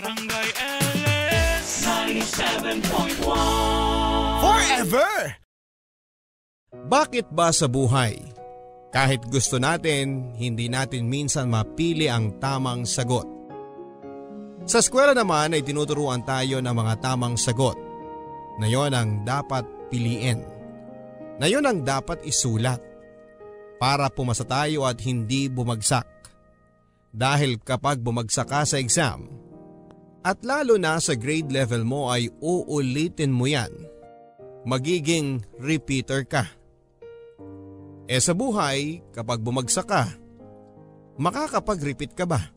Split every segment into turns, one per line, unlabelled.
Barangay LS 97.1
Forever! Bakit ba sa buhay? Kahit gusto natin, hindi natin minsan mapili ang tamang sagot. Sa eskwela naman ay tinuturuan tayo ng mga tamang sagot na yon ang dapat piliin. Na yon ang dapat isulat para pumasa tayo at hindi bumagsak. Dahil kapag bumagsak ka sa exam, at lalo na sa grade level mo ay uulitin mo yan, magiging repeater ka. E sa buhay, kapag bumagsak ka, makakapag-repeat ka ba?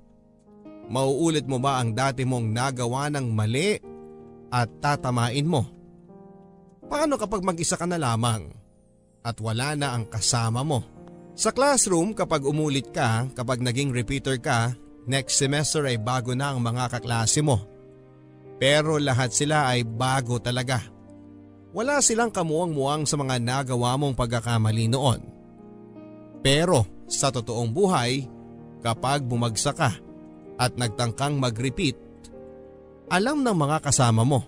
Mauulit mo ba ang dati mong nagawa ng mali at tatamain mo? Paano kapag mag-isa ka na lamang at wala na ang kasama mo? Sa classroom kapag umulit ka, kapag naging repeater ka, next semester ay bago na ang mga kaklase mo. Pero lahat sila ay bago talaga. Wala silang kamuang-muang sa mga nagawa mong pagkakamali noon. Pero sa totoong buhay, kapag bumagsak ka at nagtangkang mag-repeat, alam ng mga kasama mo,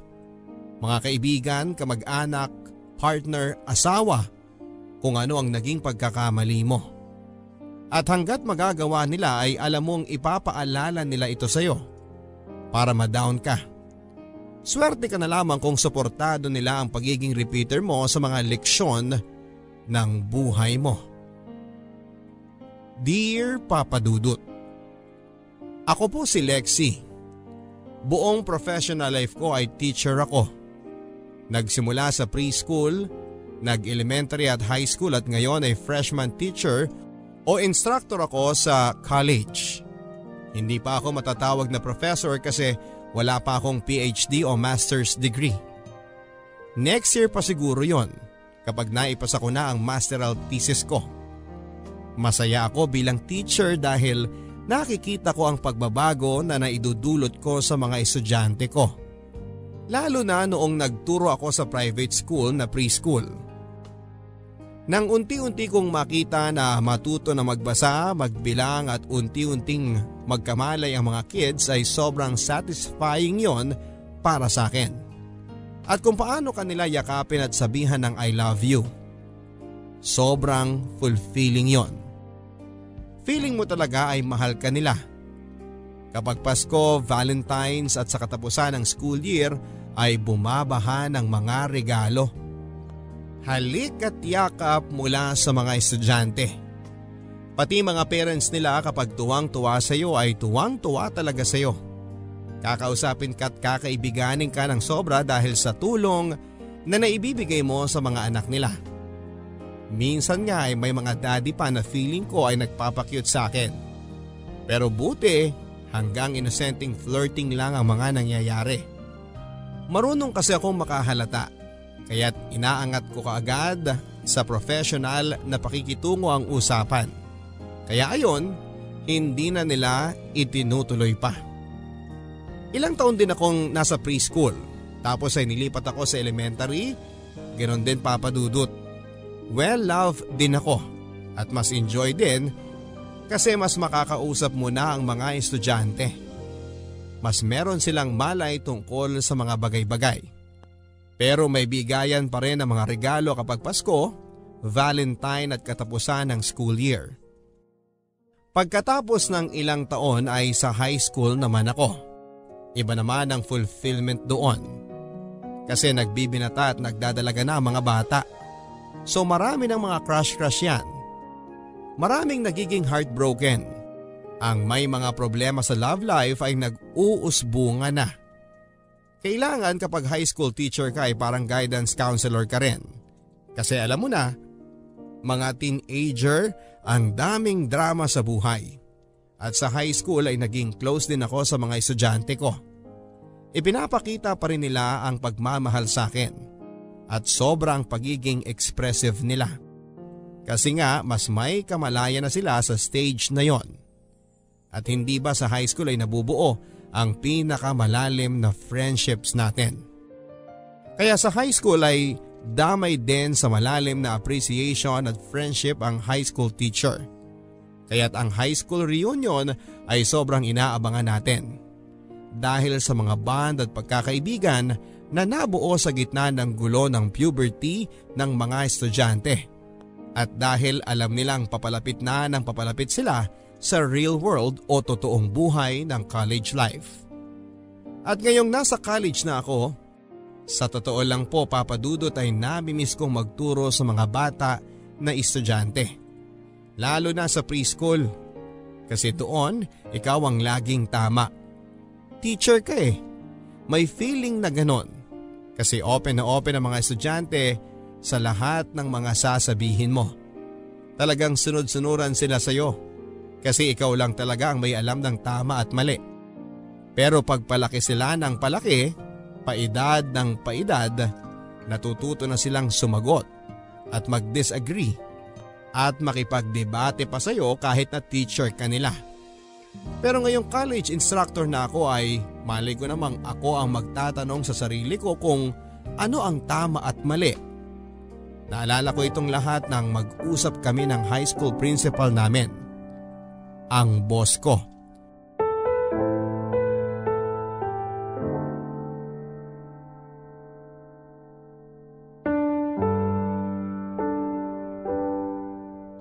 mga kaibigan, kamag-anak, partner, asawa, kung ano ang naging pagkakamali mo. At hanggat magagawa nila ay alam mong ipapaalala nila ito sa iyo para ma-down ka. Swerte ka na lamang kung suportado nila ang pagiging repeater mo sa mga leksyon ng buhay mo. Dear Papa Dudut, Ako po si Lexi. Buong professional life ko ay teacher ako. Nagsimula sa preschool Nag-elementary at high school at ngayon ay freshman teacher o instructor ako sa college. Hindi pa ako matatawag na professor kasi wala pa akong PhD o master's degree. Next year pa siguro yon kapag naipasa ko na ang masteral thesis ko. Masaya ako bilang teacher dahil nakikita ko ang pagbabago na naidudulot ko sa mga estudyante ko. Lalo na noong nagturo ako sa private school na preschool. Nang unti-unti kong makita na matuto na magbasa, magbilang at unti-unting magkamalay ang mga kids ay sobrang satisfying yon para sa akin. At kung paano kanila yakapin at sabihan ng I love you. Sobrang fulfilling yon. Feeling mo talaga ay mahal ka nila. Kapag Pasko, Valentine's at sa katapusan ng school year ay bumabaha ng mga regalo halik at yakap mula sa mga estudyante. Pati mga parents nila kapag tuwang-tuwa sa iyo ay tuwang-tuwa talaga sa iyo. Kakausapin ka at kakaibiganin ka ng sobra dahil sa tulong na naibibigay mo sa mga anak nila. Minsan nga ay may mga daddy pa na feeling ko ay nagpapakyut sa akin. Pero buti hanggang inosenteng flirting lang ang mga nangyayari. Marunong kasi akong makahalata Kaya't inaangat ko kaagad sa professional na pakikitungo ang usapan. Kaya ayon, hindi na nila itinutuloy pa. Ilang taon din akong nasa preschool tapos ay nilipat ako sa elementary, ganon din papadudot. Well love din ako at mas enjoy din kasi mas makakausap mo na ang mga estudyante. Mas meron silang malay tungkol sa mga bagay-bagay. Pero may bigayan pa rin ang mga regalo kapag Pasko, Valentine at katapusan ng school year. Pagkatapos ng ilang taon ay sa high school naman ako. Iba naman ang fulfillment doon. Kasi nagbibinata at nagdadalaga na ang mga bata. So marami ng mga crush-crush yan. Maraming nagiging heartbroken. Ang may mga problema sa love life ay nag-uusbunga na. Kailangan kapag high school teacher ka ay parang guidance counselor ka rin. Kasi alam mo na, mga teenager ang daming drama sa buhay. At sa high school ay naging close din ako sa mga estudyante ko. Ipinapakita pa rin nila ang pagmamahal sa akin at sobrang pagiging expressive nila. Kasi nga mas may kamalaya na sila sa stage na yon. At hindi ba sa high school ay nabubuo ang pinakamalalim na friendships natin. Kaya sa high school ay damay din sa malalim na appreciation at friendship ang high school teacher. Kaya't ang high school reunion ay sobrang inaabangan natin. dahil sa mga band at pagkakaibigan na nabuo sa gitna ng gulo ng puberty ng mga estudyante. At dahil alam nilang papalapit na ng papalapit sila sa real world o totoong buhay ng college life. At ngayong nasa college na ako, sa totoo lang po papadudot ay namimiss kong magturo sa mga bata na estudyante. Lalo na sa preschool. Kasi doon, ikaw ang laging tama. Teacher ka eh. May feeling na ganon. Kasi open na open ang mga estudyante sa lahat ng mga sasabihin mo. Talagang sunod-sunuran sila sa iyo. Kasi ikaw lang talaga ang may alam ng tama at mali. Pero pagpalaki sila ng palaki, paedad ng paedad, natututo na silang sumagot at mag-disagree at makipagdebate pa sa'yo kahit na teacher ka nila. Pero ngayong college instructor na ako ay mali ko namang ako ang magtatanong sa sarili ko kung ano ang tama at mali. Naalala ko itong lahat nang mag-usap kami ng high school principal namin. Ang boss ko.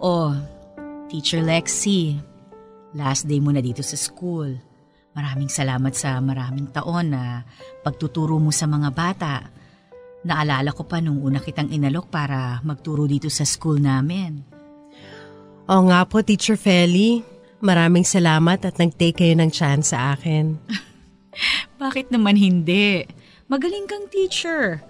Oh, Teacher Lexi, last day mo na dito sa school. Maraming salamat sa maraming taon na pagtuturo mo sa mga bata. Naalala ko pa nung una kitang inalok para magturo dito sa school namin.
Oo nga po, Teacher Feli. Maraming salamat at nag-take kayo ng chance sa akin.
Bakit naman hindi? Magaling kang teacher.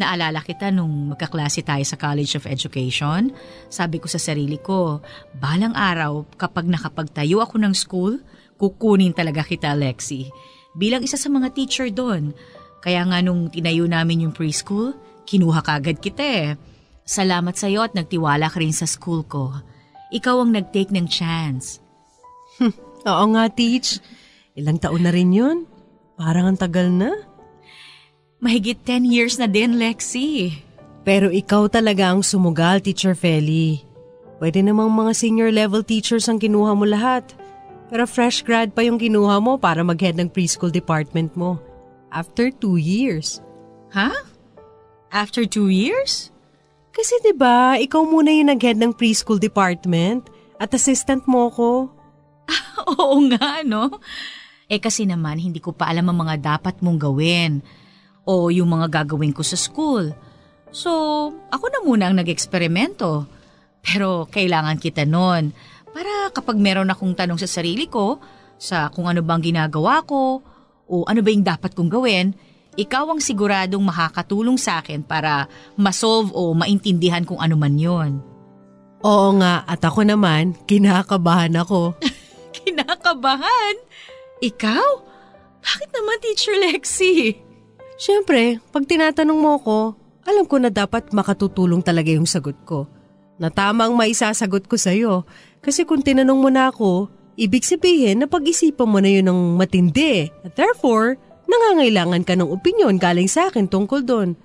Naalala kita nung magkaklase tayo sa College of Education. Sabi ko sa sarili ko, balang araw kapag nakapagtayo ako ng school, kukunin talaga kita, Lexi. Bilang isa sa mga teacher doon. Kaya nga nung tinayo namin yung preschool, kinuha kagad kita eh. Salamat sa iyo at nagtiwala ka rin sa school ko. Ikaw ang nag-take ng chance.
Oo nga, Teach. Ilang taon na rin yun? Parang ang tagal na.
Mahigit 10 years na din, Lexi.
Pero ikaw talaga ang sumugal, Teacher Feli. Pwede namang mga senior level teachers ang kinuha mo lahat. Pero fresh grad pa yung kinuha mo para mag-head ng preschool department mo. After two years.
Ha? After two years?
Kasi 'di ba, ikaw muna yung nag-head ng preschool department at assistant mo ko.
Oo nga, no? Eh kasi naman, hindi ko pa alam ang mga dapat mong gawin o yung mga gagawin ko sa school. So, ako na muna ang nag-eksperimento. Pero kailangan kita nun para kapag meron akong tanong sa sarili ko, sa kung ano bang ginagawa ko, o ano ba yung dapat kong gawin, ikaw ang siguradong makakatulong sa akin para masolve o maintindihan kung ano man yon.
Oo nga, at ako naman, kinakabahan ako.
Kinakabahan? Ikaw? Bakit naman, Teacher Lexi?
Siyempre, pag tinatanong mo ko, alam ko na dapat makatutulong talaga yung sagot ko. Na tama ang maisasagot ko sa'yo. Kasi kung tinanong mo na ako, ibig sabihin na pag-isipan mo na yun ng matindi. At therefore, nangangailangan ka ng opinion galing sa akin tungkol doon.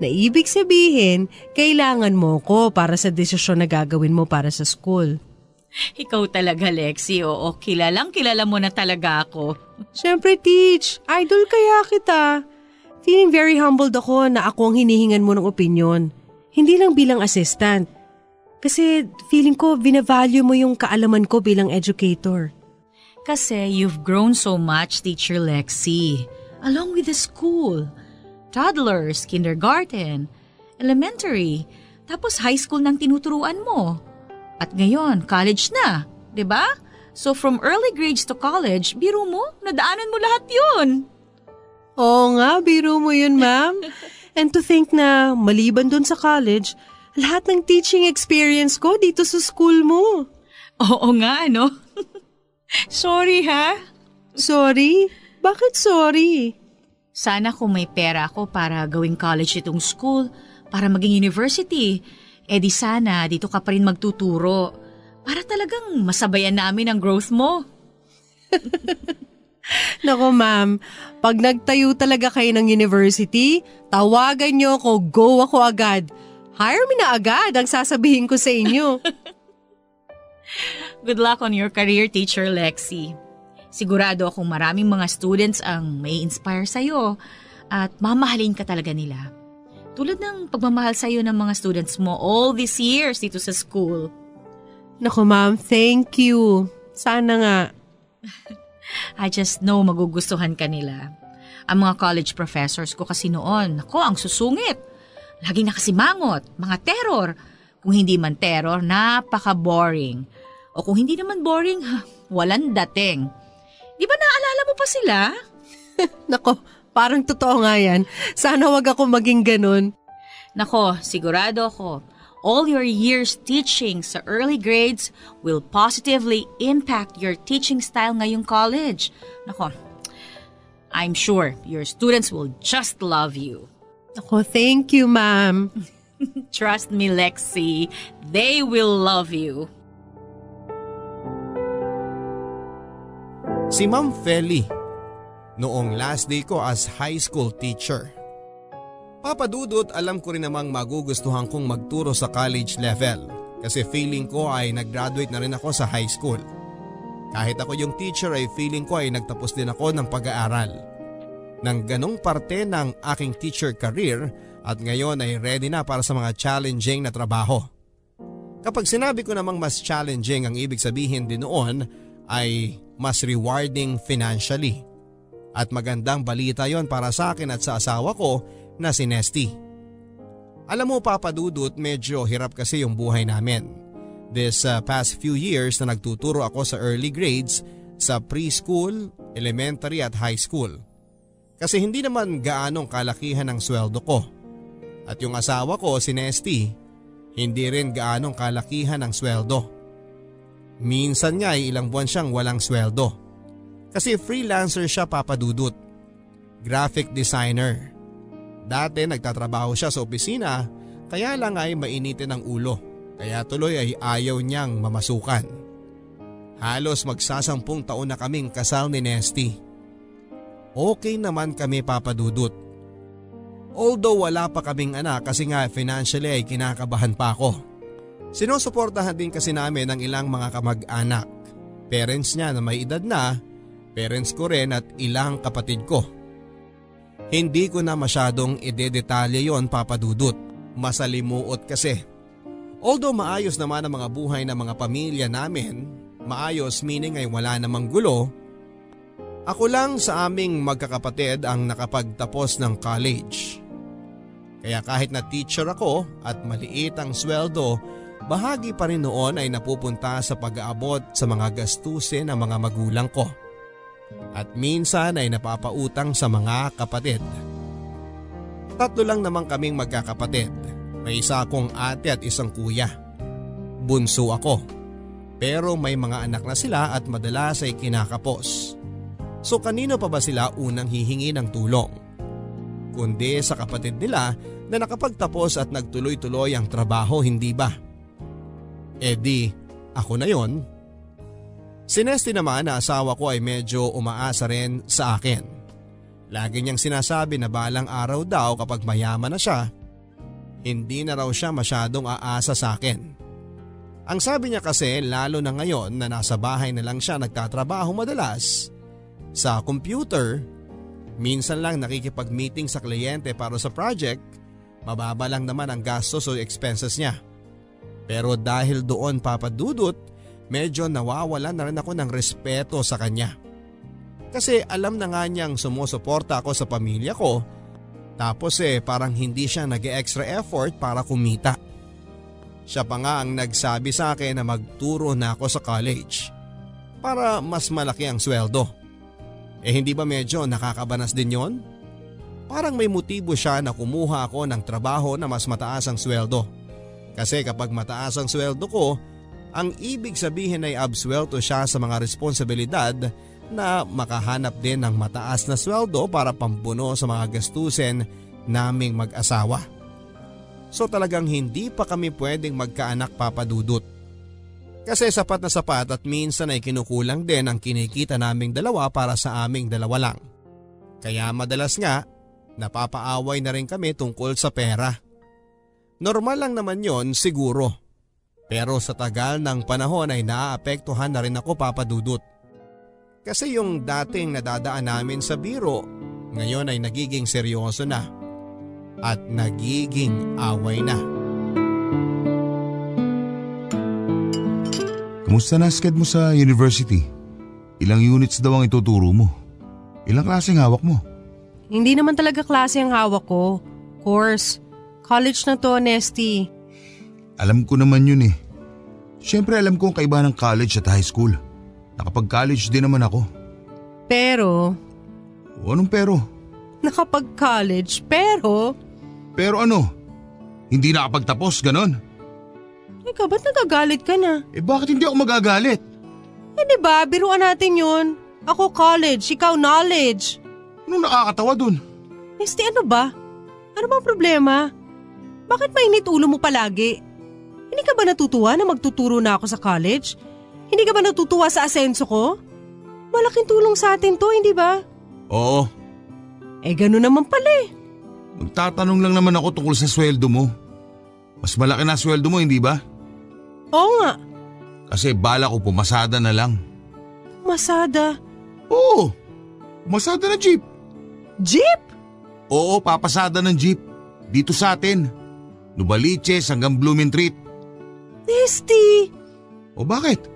Na ibig sabihin, kailangan mo ko para sa desisyon na gagawin mo para sa school.
Ikaw talaga, Lexi. Oo, kilalang kilala mo na talaga ako.
Siyempre, Teach. Idol kaya kita. Feeling very humbled ako na ako ang hinihingan mo ng opinion. Hindi lang bilang assistant. Kasi feeling ko binavalue mo yung kaalaman ko bilang educator.
Kasi you've grown so much, Teacher Lexi. Along with the school. Toddlers, kindergarten, elementary, tapos high school nang tinuturuan mo. At ngayon, college na, 'di ba? So from early grades to college, biro mo, nadaanan mo lahat 'yun.
Oo nga, biro mo yun, ma'am. And to think na maliban dun sa college, lahat ng teaching experience ko dito sa school mo.
Oo nga, no? Sorry ha.
Sorry? Bakit sorry?
Sana kung may pera ako para gawing college itong school, para maging university, eh di sana dito ka pa rin magtuturo. Para talagang masabayan namin ang growth mo.
Nako ma'am, pag nagtayo talaga kayo ng university, tawagan niyo ako, go ako agad. Hire me na agad ang sasabihin ko sa inyo.
Good luck on your career, Teacher Lexi. Sigurado akong maraming mga students ang may inspire sa'yo at mamahalin ka talaga nila. Tulad ng pagmamahal sa'yo ng mga students mo all these years dito sa school.
Naku ma'am, thank you. Sana nga.
I just know magugustuhan ka nila. Ang mga college professors ko kasi noon, ako ang susungit. Laging nakasimangot, mga terror. Kung hindi man terror, napaka-boring. O kung hindi naman boring, ha, walang dating. Di ba naalala mo pa sila?
Nako, parang totoo nga yan. Sana wag ako maging ganun.
Nako, sigurado ako, all your years teaching sa early grades will positively impact your teaching style ngayong college. Nako, I'm sure your students will just love you.
Ako, thank you ma'am.
Trust me, Lexi, they will love you.
Si Ma'am Feli, noong last day ko as high school teacher. Papadudot alam ko rin namang magugustuhan kong magturo sa college level kasi feeling ko ay nag-graduate na rin ako sa high school. Kahit ako yung teacher ay feeling ko ay nagtapos din ako ng pag-aaral. Nang ganong parte ng aking teacher career at ngayon ay ready na para sa mga challenging na trabaho. Kapag sinabi ko namang mas challenging ang ibig sabihin din noon ay mas rewarding financially. At magandang balita yon para sa akin at sa asawa ko na si Nesty. Alam mo papadudot medyo hirap kasi yung buhay namin. This uh, past few years na nagtuturo ako sa early grades sa preschool, elementary at high school. Kasi hindi naman gaanong kalakihan ang sweldo ko. At yung asawa ko si Nesty, hindi rin gaanong kalakihan ang sweldo. Minsan nga ay ilang buwan siyang walang sweldo. Kasi freelancer siya papadudot. Graphic designer. Dati nagtatrabaho siya sa opisina kaya lang ay mainitin ang ulo. Kaya tuloy ay ayaw niyang mamasukan. Halos magsasampung taon na kaming kasal ni Nesty. Okay naman kami papadudot. Although wala pa kaming anak kasi nga financially ay kinakabahan pa ako. Sinusuportahan din kasi namin ang ilang mga kamag-anak. Parents niya na may edad na, parents ko rin at ilang kapatid ko. Hindi ko na masyadong idedetalye yon papadudot. Masalimuot kasi. Although maayos naman ang mga buhay ng mga pamilya namin, maayos meaning ay wala namang gulo, ako lang sa aming magkakapatid ang nakapagtapos ng college. Kaya kahit na teacher ako at maliit ang sweldo, bahagi pa rin noon ay napupunta sa pag-aabot sa mga gastusin ng mga magulang ko. At minsan ay napapautang sa mga kapatid. Tatlo lang naman kaming magkakapatid. May isa akong ate at isang kuya. Bunso ako. Pero may mga anak na sila at madalas ay kinakapos. So kanino pa ba sila unang hihingi ng tulong? Kundi sa kapatid nila na nakapagtapos at nagtuloy-tuloy ang trabaho hindi ba? E di, ako na yon. Si Nesty naman na asawa ko ay medyo umaasa rin sa akin. Lagi niyang sinasabi na balang araw daw kapag mayaman na siya, hindi na raw siya masyadong aasa sa akin. Ang sabi niya kasi lalo na ngayon na nasa bahay na lang siya nagtatrabaho madalas. Sa computer, minsan lang nakikipag-meeting sa kliyente para sa project, mababa lang naman ang gastos o expenses niya. Pero dahil doon papadudot, medyo nawawala na rin ako ng respeto sa kanya. Kasi alam na nga niyang sumusuporta ako sa pamilya ko tapos eh parang hindi siya nag extra effort para kumita. Siya pa nga ang nagsabi sa akin na magturo na ako sa college para mas malaki ang sweldo. Eh hindi ba medyo nakakabanas din yon? Parang may motibo siya na kumuha ako ng trabaho na mas mataas ang sweldo. Kasi kapag mataas ang sweldo ko, ang ibig sabihin ay absuelto siya sa mga responsibilidad na makahanap din ng mataas na sweldo para pambuno sa mga gastusin naming mag-asawa. So talagang hindi pa kami pwedeng magkaanak papadudot. Kasi sapat na sapat at minsan ay kinukulang din ang kinikita naming dalawa para sa aming dalawa lang. Kaya madalas nga, napapaaway na rin kami tungkol sa pera. Normal lang naman yon siguro. Pero sa tagal ng panahon ay naaapektuhan na rin ako papadudot. Kasi yung dating nadadaan namin sa biro, ngayon ay nagiging seryoso na at nagiging away na.
Kamusta na sked mo sa university? Ilang units daw ang ituturo mo? Ilang klaseng hawak mo?
Hindi naman talaga klase ang hawak ko. Course. College na to, Nesty.
Alam ko naman yun eh. Siyempre alam ko ang kaiba ng college at high school. Nakapag-college din naman ako.
Pero,
O anong pero?
nakapag-college, pero...
Pero ano? Hindi nakapagtapos, ganon?
Ikaw, ba't nagagalit ka na?
Eh bakit hindi ako magagalit?
Eh di ba, biruan natin yun. Ako college, ikaw knowledge.
Anong nakakatawa dun?
Nesty, ano ba? Ano bang problema? Bakit mainit ulo mo palagi? Hindi ka ba natutuwa na magtuturo na ako sa college? Hindi ka ba natutuwa sa asenso ko? Malaking tulong sa atin to, hindi ba?
Oo,
Eh, gano'n naman pala eh.
magtatanong lang naman ako tungkol sa sweldo mo. Mas malaki na sweldo mo, hindi ba?
Oo nga,
Kasi bala ko pumasada na lang.
masada.
Oo, pumasada na jeep.
Jeep?
Oo, papasada ng jeep. Dito sa atin. Nubaliches hanggang Blumentritt.
Nesty!
O bakit?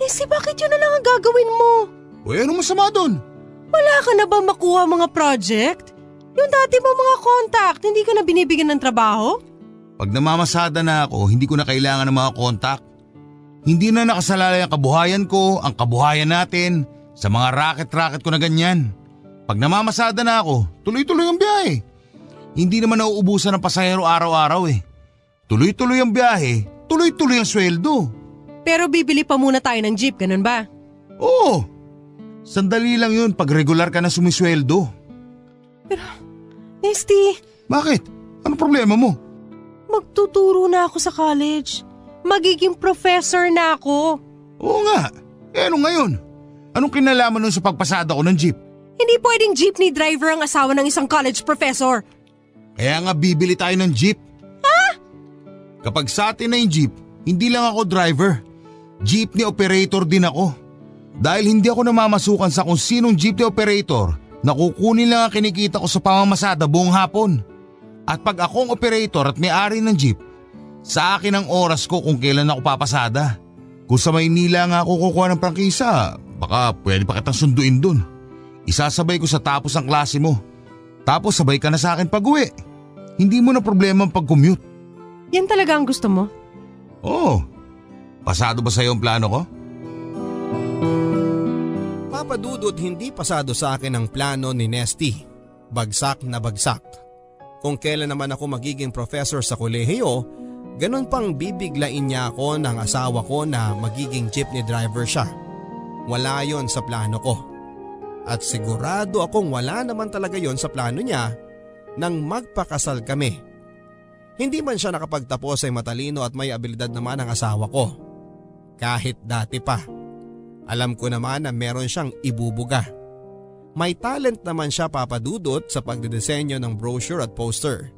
Nesty, bakit yun na lang ang gagawin mo?
O eh, anong masama doon?
Wala ka na ba makuha mga project? Yung dati mo mga contact, hindi ka na binibigyan ng trabaho?
Pag namamasada na ako, hindi ko na kailangan ng mga kontak. Hindi na nakasalalay ang kabuhayan ko, ang kabuhayan natin, sa mga racket-racket ko na ganyan. Pag namamasada na ako, tuloy-tuloy ang biyahe. Hindi naman nauubusan ng pasahero araw-araw eh. Tuloy-tuloy ang biyahe, tuloy-tuloy ang sweldo.
Pero bibili pa muna tayo ng jeep, ganun ba?
Oo, sandali lang yun pag regular ka na sumisweldo.
Nesty,
Bakit? Ano problema mo?
magtuturo na ako sa college. Magiging professor na ako.
Oo nga, eh ano ngayon? Anong kinalaman nun sa pagpasada ko ng jeep?
Hindi pwedeng jeepney driver ang asawa ng isang college professor.
Kaya nga bibili tayo ng jeep. Kapag sa atin na yung jeep, hindi lang ako driver. Jeepney operator din ako. Dahil hindi ako namamasukan sa kung sinong jeepney operator, nakukunin lang ang kinikita ko sa pamamasada buong hapon. At pag akong operator at may-ari ng jeep, sa akin ang oras ko kung kailan ako papasada. Kung sa Maynila nga ako kukuha ng prangkisa, baka pwede pa kitang sunduin dun. Isasabay ko sa tapos ang klase mo. Tapos sabay ka na sa akin pag uwi. Hindi mo na problema ang pag-commute.
Yan talaga ang gusto mo?
Oo. Pasado ba sa'yo ang plano ko?
Papadudot hindi pasado sa akin ang plano ni Nesty. Bagsak na bagsak. Kung kailan naman ako magiging professor sa kolehiyo, ganun pang bibiglain niya ako ng asawa ko na magiging jeepney driver siya. Wala yon sa plano ko. At sigurado akong wala naman talaga yon sa plano niya nang magpakasal kami. Hindi man siya nakapagtapos ay matalino at may abilidad naman ang asawa ko. Kahit dati pa. Alam ko naman na meron siyang ibubuga. May talent naman siya papadudot sa pagdidesenyo ng brochure at poster.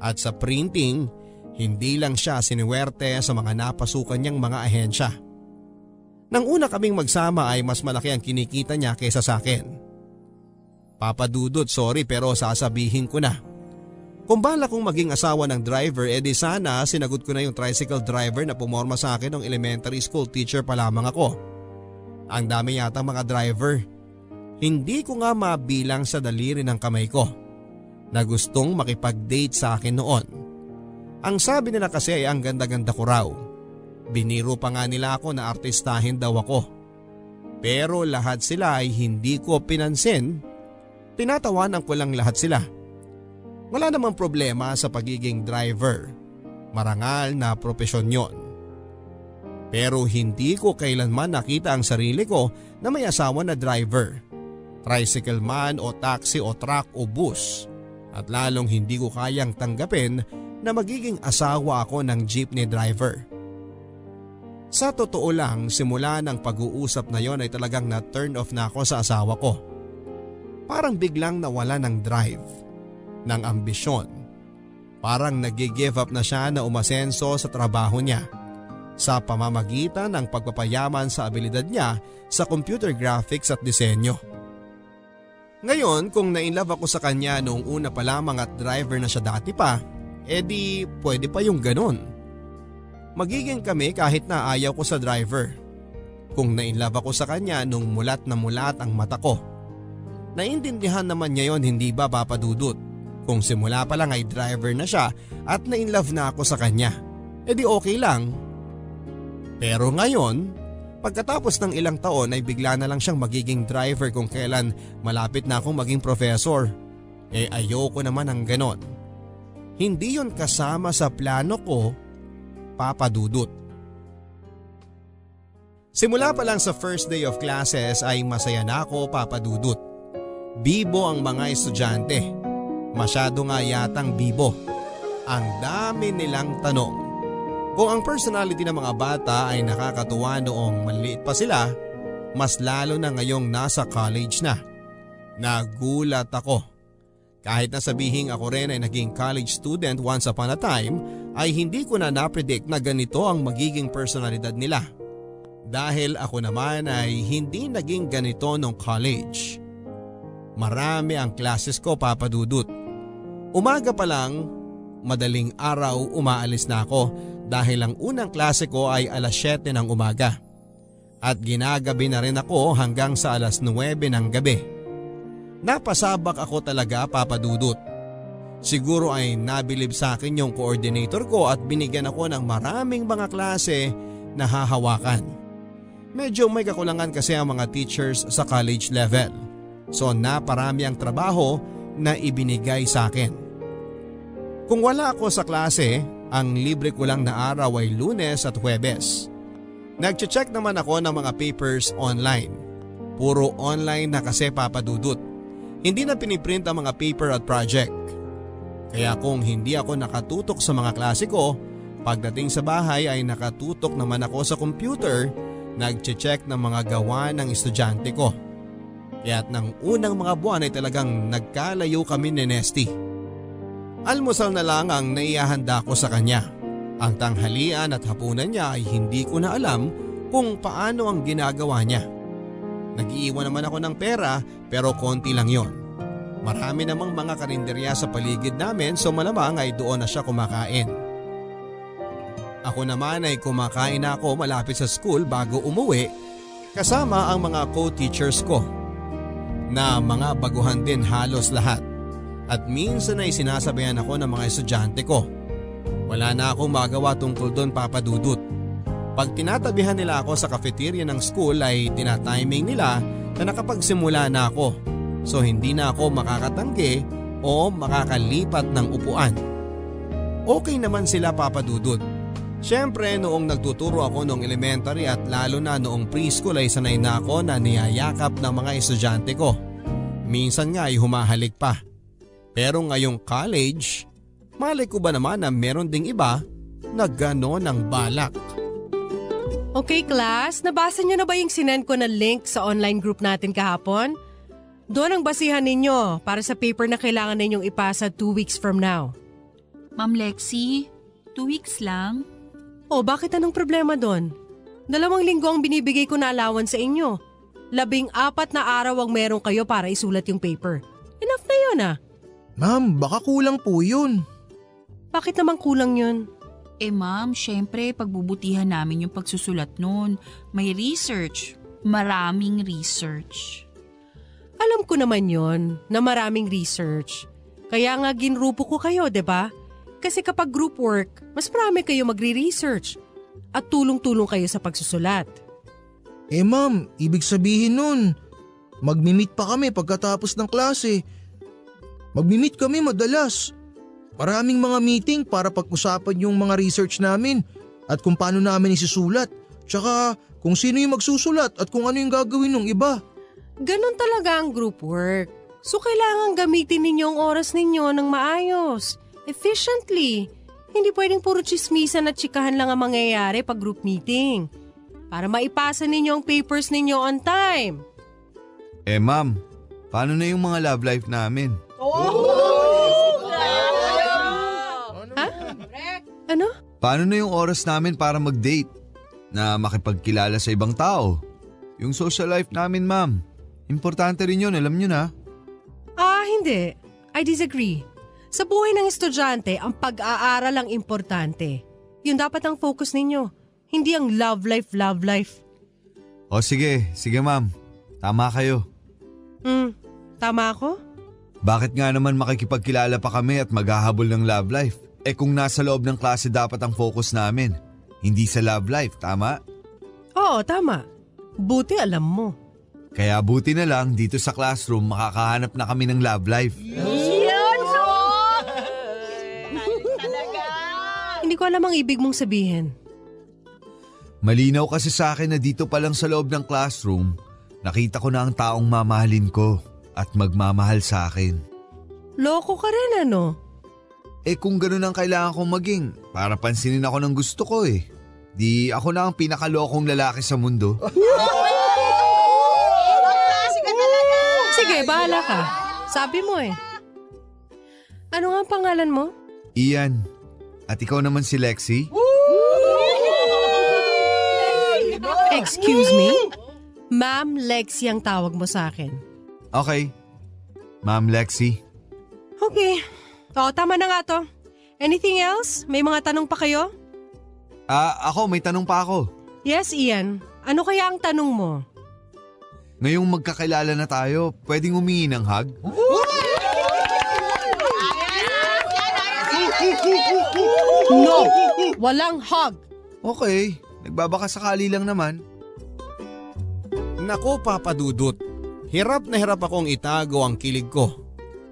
At sa printing, hindi lang siya siniwerte sa mga napasukan niyang mga ahensya. Nang una kaming magsama ay mas malaki ang kinikita niya kaysa sa akin. Papadudot sorry pero sasabihin ko na. Kung bala kong maging asawa ng driver, edi sana sinagot ko na yung tricycle driver na pumorma sa akin ng elementary school teacher pa lamang ako. Ang dami yata mga driver. Hindi ko nga mabilang sa daliri ng kamay ko na gustong makipag-date sa akin noon. Ang sabi nila kasi ay ang ganda-ganda ko raw. Biniro pa nga nila ako na artistahin daw ako. Pero lahat sila ay hindi ko pinansin. Tinatawanan ko lang lahat sila. Wala namang problema sa pagiging driver. Marangal na propesyon yon. Pero hindi ko kailanman nakita ang sarili ko na may asawa na driver. Tricycle man o taxi o truck o bus. At lalong hindi ko kayang tanggapin na magiging asawa ako ng jeepney driver. Sa totoo lang, simula ng pag-uusap na yon ay talagang na-turn off na ako sa asawa ko. Parang biglang nawala ng drive, ng ambisyon. Parang nag-give up na siya na umasenso sa trabaho niya. sa pamamagitan ng pagpapayaman sa abilidad niya sa computer graphics at disenyo. Ngayon kung nainlove ako sa kanya noong una pa lamang at driver na siya dati pa, edi pwede pa yung ganon. Magiging kami kahit na ayaw ko sa driver. Kung nainlove ako sa kanya nung mulat na mulat ang mata ko. Naintindihan naman niya yon hindi ba papadudot? Kung simula pa lang ay driver na siya at nainlove na ako sa kanya. edi okay lang pero ngayon, pagkatapos ng ilang taon ay bigla na lang siyang magiging driver kung kailan malapit na akong maging professor. Eh ayoko naman ng ganon. Hindi yon kasama sa plano ko, Papa Dudut. Simula pa lang sa first day of classes ay masaya na ako Papa Dudut. Bibo ang mga estudyante. Masyado nga yatang bibo. Ang dami nilang tanong. Kung ang personality ng mga bata ay nakakatuwa noong maliit pa sila, mas lalo na ngayong nasa college na. Nagulat ako. Kahit na sabihin ako rin ay naging college student once upon a time, ay hindi ko na napredict na ganito ang magiging personalidad nila. Dahil ako naman ay hindi naging ganito nung college. Marami ang classes ko papadudot. Umaga pa lang, madaling araw umaalis na ako dahil ang unang klase ko ay alas 7 ng umaga. At ginagabi na rin ako hanggang sa alas 9 ng gabi. Napasabak ako talaga papadudot. Siguro ay nabilib sa akin yung coordinator ko at binigyan ako ng maraming mga klase na hahawakan. Medyo may kakulangan kasi ang mga teachers sa college level. So naparami ang trabaho na ibinigay sa akin. Kung wala ako sa klase ang libre ko lang na araw ay lunes at huwebes. Nagche-check naman ako ng mga papers online. Puro online na kasi papadudot. Hindi na piniprint ang mga paper at project. Kaya kung hindi ako nakatutok sa mga klase ko, pagdating sa bahay ay nakatutok naman ako sa computer, nagche-check ng mga gawa ng estudyante ko. Kaya't ng unang mga buwan ay talagang nagkalayo kami ni Nesty. Almusal na lang ang naiyahanda ko sa kanya. Ang tanghalian at hapunan niya ay hindi ko na alam kung paano ang ginagawa niya. Nag-iiwan naman ako ng pera pero konti lang yon. Marami namang mga karinderya sa paligid namin so malamang ay doon na siya kumakain. Ako naman ay kumakain ako malapit sa school bago umuwi kasama ang mga co-teachers ko na mga baguhan din halos lahat at minsan ay sinasabayan ako ng mga estudyante ko. Wala na akong magawa tungkol doon papadudot. Pag tinatabihan nila ako sa cafeteria ng school ay tinatiming nila na nakapagsimula na ako. So hindi na ako makakatanggi o makakalipat ng upuan. Okay naman sila papadudod. Siyempre noong nagtuturo ako noong elementary at lalo na noong preschool ay sanay na ako na niyayakap ng mga estudyante ko. Minsan nga ay humahalik pa. Pero ngayong college, malay ko ba naman na meron ding iba na gano'n ang balak.
Okay class, nabasa niyo na ba yung sinend ko na link sa online group natin kahapon? Doon ang basihan ninyo para sa paper na kailangan ninyong ipasa two weeks from now.
Ma'am Lexi, two weeks lang?
O bakit anong problema doon? Dalawang linggo ang binibigay ko na alawan sa inyo. Labing apat na araw ang meron kayo para isulat yung paper. Enough na yun ah.
Ma'am, baka kulang po yun.
Bakit naman kulang yun?
Eh ma'am, syempre pagbubutihan namin yung pagsusulat nun. May research. Maraming research.
Alam ko naman yon na maraming research. Kaya nga ginrupo ko kayo, ba? Diba? Kasi kapag group work, mas marami kayo magre-research at tulong-tulong kayo sa pagsusulat.
Eh ma'am, ibig sabihin nun, magmi-meet pa kami pagkatapos ng klase Magmi-meet kami madalas. Maraming mga meeting para pag-usapan yung mga research namin at kung paano namin isusulat. Tsaka kung sino yung magsusulat at kung ano yung gagawin ng iba.
Ganon talaga ang group work. So kailangan gamitin ninyo ang oras ninyo ng maayos, efficiently. Hindi pwedeng puro chismisan at chikahan lang ang mangyayari pag group meeting. Para maipasa ninyo ang papers ninyo on time.
Eh ma'am, paano na yung mga love life namin?
Ha? Ano?
Paano na yung oras namin para mag-date?
na makipagkilala sa ibang tao. Yung social life namin ma'am. Importante rin yun, alam nyo na.
Ah, hindi. I disagree. Sa buhay ng estudyante, ang pag-aaral ang importante. Yun dapat ang focus ninyo. Hindi ang love life, love life.
O sige, sige ma'am. Tama kayo.
Hmm, tama ako?
Bakit nga naman makikipagkilala pa kami at maghahabol ng love life? Eh kung nasa loob ng klase dapat ang focus namin. Hindi sa love life, tama?
Oo, tama. Buti alam mo.
Kaya buti na lang dito sa classroom makakahanap na kami ng love life.
Hindi ko alam ang ibig mong sabihin.
Malinaw kasi sa akin na dito pa lang sa loob ng classroom, nakita ko na ang taong mamahalin ko at magmamahal sa akin.
Loko ka rin ano?
Eh kung ganun ang kailangan kong maging, para pansinin ako ng gusto ko eh. Di ako na ang pinakalokong lalaki sa mundo.
Sige, bahala ka. Sabi mo eh. Ano nga ang pangalan mo?
Ian, at ikaw naman si Lexi?
Excuse me? Ma'am Lexi ang tawag mo sa akin.
Okay. Ma'am Lexi.
Okay. O, tama na nga to. Anything else? May mga tanong pa kayo?
Ah, ako may tanong pa ako.
Yes, Ian. Ano kaya ang tanong mo?
Ngayong magkakilala na tayo, pwedeng humingi ng hug?
No! Walang hug!
Okay, nagbabaka sakali lang naman.
Nako papadudot, hirap na hirap akong itago ang kilig ko.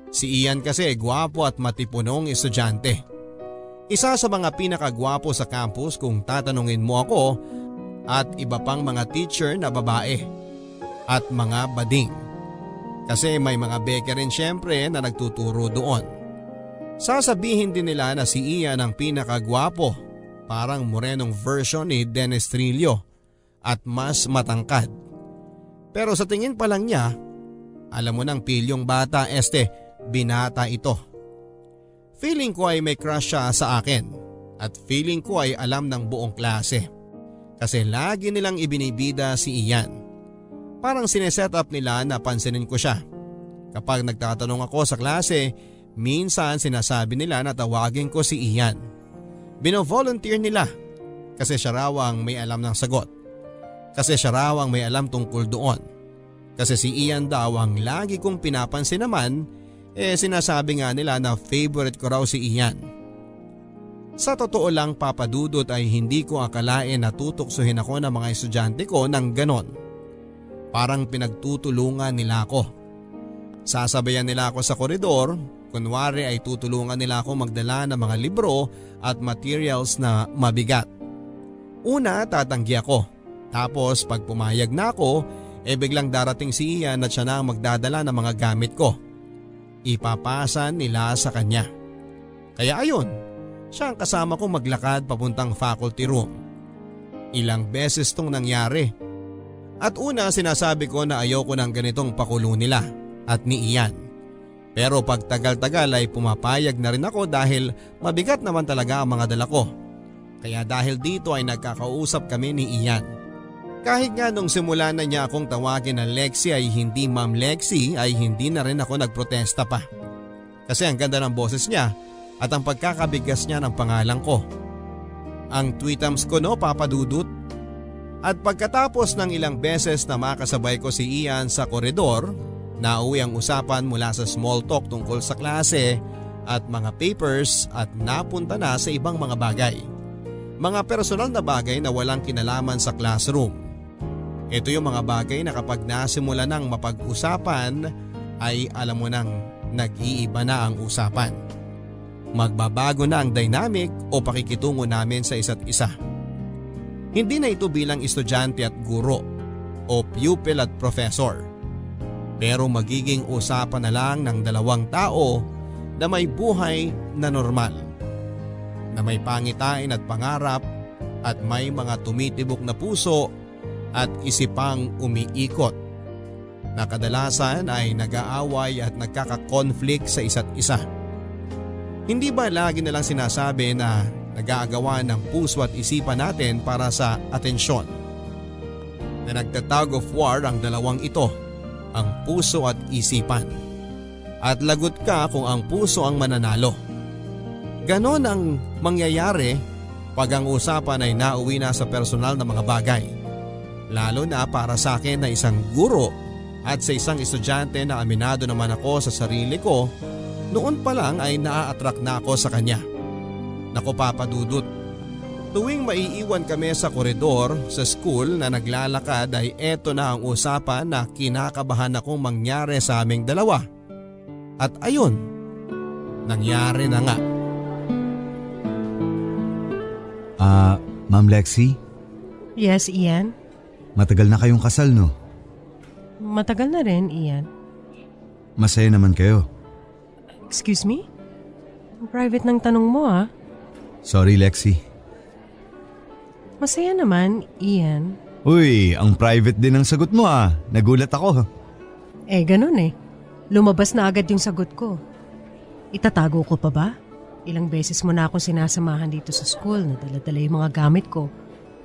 Si Ian kasi gwapo at matipunong estudyante. Isa sa mga pinakagwapo sa campus kung tatanungin mo ako at iba pang mga teacher na babae at mga bading. Kasi may mga beke rin syempre na nagtuturo doon. Sasabihin din nila na si Ian ang pinakagwapo, parang morenong version ni Dennis Trillo at mas matangkad. Pero sa tingin pa lang niya, alam mo nang pilyong bata este, binata ito. Feeling ko ay may crush siya sa akin at feeling ko ay alam ng buong klase. Kasi lagi nilang ibinibida si Ian. Parang sineset up nila na pansinin ko siya. Kapag nagtatanong ako sa klase, minsan sinasabi nila na tawagin ko si Ian. Bino-volunteer nila kasi siya raw ang may alam ng sagot. Kasi siya raw ang may alam tungkol doon. Kasi si Ian daw ang lagi kong pinapansin naman eh sinasabi nga nila na favorite ko raw si Ian. Sa totoo lang papadudot ay hindi ko akalain na tutuksuhin ako ng mga estudyante ko ng ganon. Parang pinagtutulungan nila ako. Sasabayan nila ako sa koridor, kunwari ay tutulungan nila ako magdala ng mga libro at materials na mabigat. Una tatanggi ako, tapos pag pumayag na ako, eh biglang darating si Ian at siya na ang magdadala ng mga gamit ko ipapasa nila sa kanya. Kaya ayun, siya ang kasama ko maglakad papuntang faculty room. Ilang beses tong nangyari. At una sinasabi ko na ayoko ng ganitong pakulo nila at ni Ian. Pero pag tagal-tagal ay pumapayag na rin ako dahil mabigat naman talaga ang mga dala ko. Kaya dahil dito ay nagkakausap kami ni Ian. Kahit nga nung simula na niya akong tawagin na Lexi ay hindi Ma'am Lexi ay hindi na rin ako nagprotesta pa. Kasi ang ganda ng boses niya at ang pagkakabigas niya ng pangalan ko. Ang tweetams ko no papadudot. At pagkatapos ng ilang beses na makasabay ko si Ian sa koridor, nauwi ang usapan mula sa small talk tungkol sa klase at mga papers at napunta na sa ibang mga bagay. Mga personal na bagay na walang kinalaman sa classroom. Ito yung mga bagay na kapag nasimula nang mapag-usapan ay alam mo nang nag-iiba na ang usapan. Magbabago na ang dynamic o pakikitungo namin sa isa't isa. Hindi na ito bilang estudyante at guro o pupil at professor. Pero magiging usapan na lang ng dalawang tao na may buhay na normal. Na may pangitain at pangarap at may mga tumitibok na puso at isipang umiikot na kadalasan ay nag-aaway at nagkaka-conflict sa isa't isa. Hindi ba lagi nilang sinasabi na nag-aagawa ng puso at isipan natin para sa atensyon. Na nagtatag of war ang dalawang ito, ang puso at isipan. At lagot ka kung ang puso ang mananalo. Ganon ang mangyayari pag ang usapan ay nauwi na sa personal na mga bagay. Lalo na para sa akin na isang guro at sa isang estudyante na aminado naman ako sa sarili ko, noon pa lang ay naa-attract na ako sa kanya. Nako papadudot. Tuwing maiiwan kami sa koridor sa school na naglalakad ay eto na ang usapan na kinakabahan akong mangyari sa aming dalawa. At ayun, nangyari na nga.
Ah, Ma'am Lexi,
Yes, Ian?
Matagal na kayong kasal no?
Matagal na rin, Ian.
Masaya naman kayo.
Excuse me? Private ng tanong mo ah.
Sorry Lexi.
Masaya naman, Ian.
Uy, ang private din ang sagot mo ah. Nagulat ako.
Eh, ganun eh. Lumabas na agad yung sagot ko. Itatago ko pa ba? Ilang beses mo na akong sinasamahan dito sa school na dala-dala yung mga gamit ko.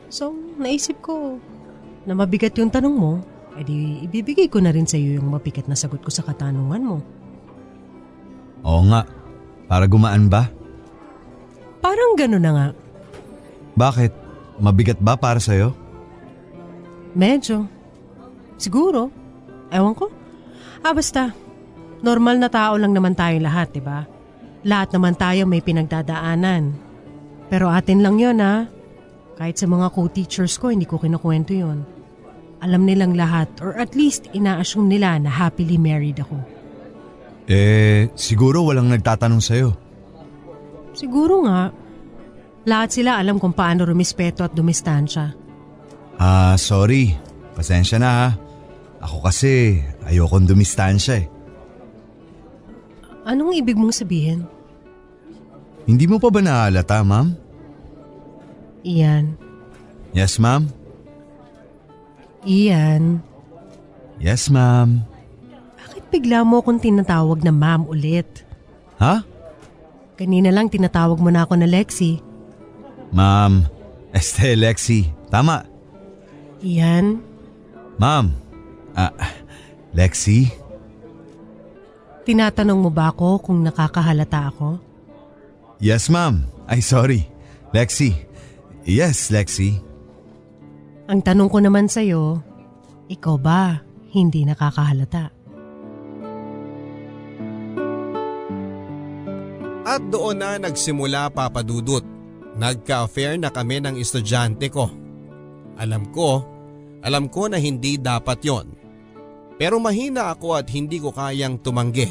So, naisip ko na mabigat yung tanong mo, edi ibibigay ko na rin sa iyo yung mabigat na sagot ko sa katanungan mo.
Oo nga. Para gumaan ba?
Parang ganun na nga.
Bakit? Mabigat ba para sa'yo?
Medyo. Siguro. Ewan ko. Ah, basta. Normal na tao lang naman tayo lahat, di ba? Lahat naman tayo may pinagdadaanan. Pero atin lang yon ha. Kahit sa mga co-teachers ko, hindi ko kinukwento yon. Alam nilang lahat or at least ina-assume nila na happily married ako.
Eh, siguro walang nagtatanong sa'yo.
Siguro nga. Lahat sila alam kung paano rumispeto at dumistansya.
Ah, sorry. Pasensya na ha. Ako kasi ayokong dumistansya eh.
Anong ibig mong sabihin?
Hindi mo pa ba nahalata, ma'am?
Ian.
Yes, ma'am?
Ian.
Yes, ma'am.
Bakit bigla mo akong tinatawag na ma'am ulit?
Ha?
Kanina lang tinatawag mo na ako na Lexi.
Ma'am. Este, Lexi. Tama.
Ian,
Ma'am. Ah, Lexi?
tinatanong mo ba ako kung nakakahalata ako?
Yes, ma'am. Ay, sorry. Lexi. Yes, Lexi.
Ang tanong ko naman sa'yo, ikaw ba hindi nakakahalata?
At doon na nagsimula papadudot. Nagka-affair na kami ng estudyante ko. Alam ko, alam ko na hindi dapat yon. Pero mahina ako at hindi ko kayang tumanggi.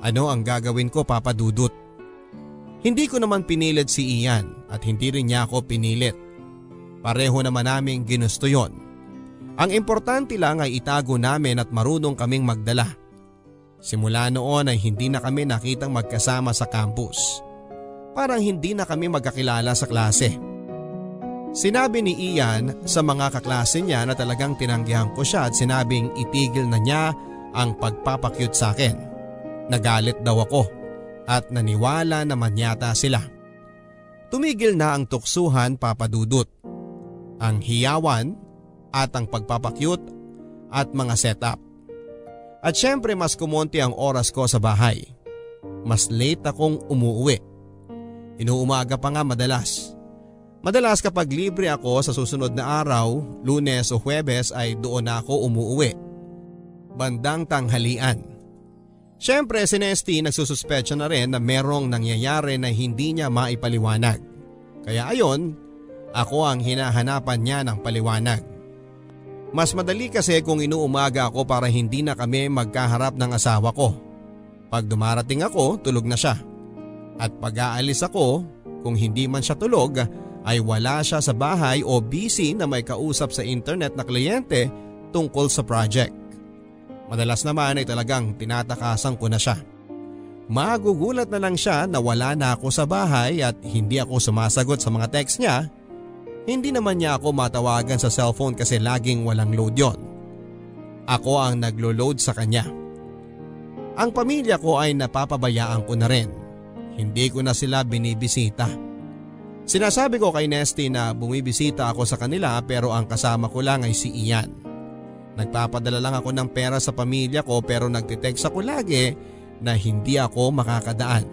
Ano ang gagawin ko papadudot? Hindi ko naman pinilit si Ian at hindi rin niya ako pinilit. Pareho naman naming ginusto yon. Ang importante lang ay itago namin at marunong kaming magdala. Simula noon ay hindi na kami nakitang magkasama sa campus. Parang hindi na kami magkakilala sa klase. Sinabi ni Ian sa mga kaklase niya na talagang tinanggihan ko siya at sinabing itigil na niya ang pagpapakyut sa akin. Nagalit daw ako at naniwala naman yata sila. Tumigil na ang tuksuhan papadudot. Ang hiyawan at ang pagpapakyut at mga setup. At syempre mas kumonti ang oras ko sa bahay. Mas late akong umuwi. Inuumaga pa nga madalas. Madalas kapag libre ako sa susunod na araw, lunes o huwebes ay doon ako umuwi. Bandang tanghalian. Siyempre si Nesty nagsususpetsya na rin na merong nangyayari na hindi niya maipaliwanag. Kaya ayon, ako ang hinahanapan niya ng paliwanag. Mas madali kasi kung inuumaga ako para hindi na kami magkaharap ng asawa ko. Pag dumarating ako, tulog na siya. At pag aalis ako, kung hindi man siya tulog, ay wala siya sa bahay o busy na may kausap sa internet na kliyente tungkol sa project. Madalas naman ay talagang tinatakasan ko na siya. Magugulat na lang siya na wala na ako sa bahay at hindi ako sumasagot sa mga text niya. Hindi naman niya ako matawagan sa cellphone kasi laging walang load yon. Ako ang naglo-load sa kanya. Ang pamilya ko ay napapabayaan ko na rin. Hindi ko na sila binibisita. Sinasabi ko kay Nesty na bumibisita ako sa kanila pero ang kasama ko lang ay si Ian. Nagpapadala lang ako ng pera sa pamilya ko pero nagtitext ako lagi na hindi ako makakadaan.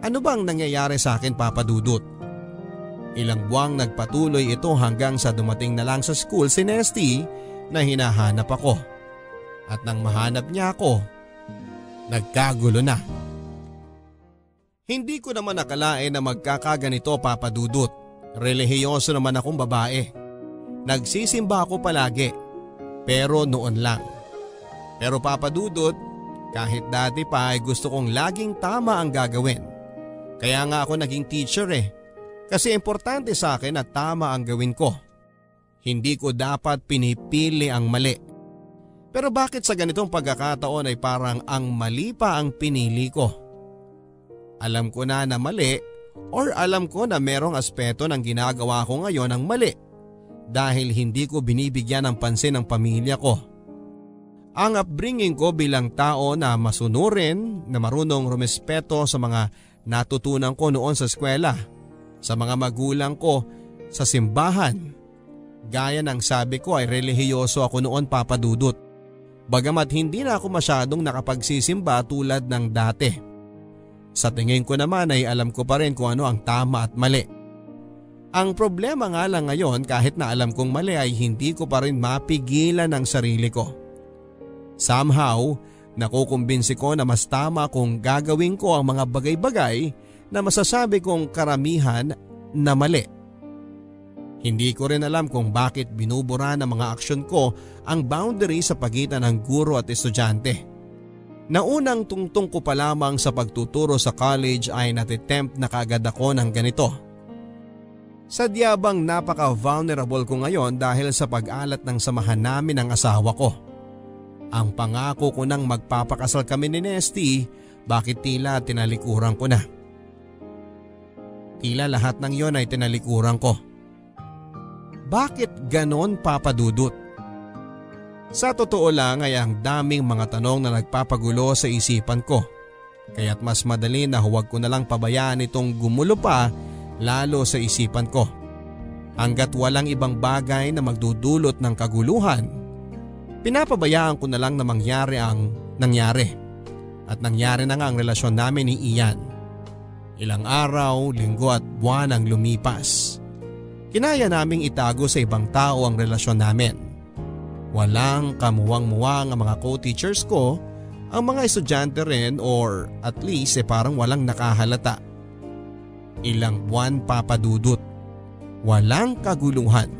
Ano bang nangyayari sa akin papadudot? Ilang buwang nagpatuloy ito hanggang sa dumating na lang sa school si Nesty na hinahanap ako. At nang mahanap niya ako, nagkagulo na. Hindi ko naman nakalain na magkakaganito papadudot. Relihiyoso naman akong babae. Nagsisimba ako palagi. Pero noon lang. Pero papadudot, kahit dati pa ay gusto kong laging tama ang gagawin. Kaya nga ako naging teacher eh. Kasi importante sa akin na tama ang gawin ko. Hindi ko dapat pinipili ang mali. Pero bakit sa ganitong pagkakataon ay parang ang mali pa ang pinili ko? Alam ko na na mali or alam ko na merong aspeto ng ginagawa ko ngayon ang mali dahil hindi ko binibigyan ng pansin ng pamilya ko. Ang upbringing ko bilang tao na masunurin, na marunong rumespeto sa mga natutunan ko noon sa eskwela, sa mga magulang ko, sa simbahan. Gaya ng sabi ko ay relihiyoso ako noon papadudot. Bagamat hindi na ako masyadong nakapagsisimba tulad ng dati. Sa tingin ko naman ay alam ko pa rin kung ano ang tama at mali. Ang problema nga lang ngayon kahit na alam kong mali ay hindi ko pa rin mapigilan ang sarili ko. Somehow, nakukumbinsi ko na mas tama kung gagawin ko ang mga bagay-bagay na masasabi kong karamihan na mali. Hindi ko rin alam kung bakit binubura ng mga aksyon ko ang boundary sa pagitan ng guro at estudyante. Naunang tungtong ko pa lamang sa pagtuturo sa college ay natitempt na kagad ako ng ganito. Sadya bang napaka-vulnerable ko ngayon dahil sa pag-alat ng samahan namin ng asawa ko. Ang pangako ko nang magpapakasal kami ni Nesty, bakit tila tinalikuran ko na. Tila lahat ng yon ay tinalikuran ko. Bakit ganon papadudot? Sa totoo lang ay ang daming mga tanong na nagpapagulo sa isipan ko. Kaya't mas madali na huwag ko na lang pabayaan itong gumulo pa lalo sa isipan ko. Hanggat walang ibang bagay na magdudulot ng kaguluhan, pinapabayaan ko na lang na mangyari ang nangyari. At nangyari na nga ang relasyon namin ni Ian. Ilang araw, linggo at buwan ang lumipas. Kinaya naming itago sa ibang tao ang relasyon namin. Walang kamuwang-muwang ang mga co-teachers ko, ang mga estudyante rin or at least eh parang walang nakahalata. Ilang buwan papadudot. Walang kaguluhan.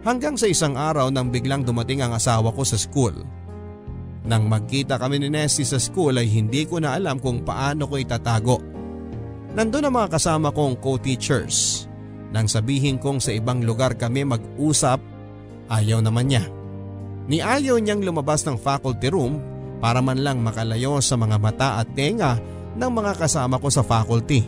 Hanggang sa isang araw nang biglang dumating ang asawa ko sa school. Nang magkita kami ni Nessie sa school ay hindi ko na alam kung paano ko itatago. Nandun ang mga kasama kong co-teachers. Nang sabihin kong sa ibang lugar kami mag-usap, ayaw naman niya. Ni ayaw niyang lumabas ng faculty room para man lang makalayo sa mga mata at tenga ng mga kasama ko sa faculty.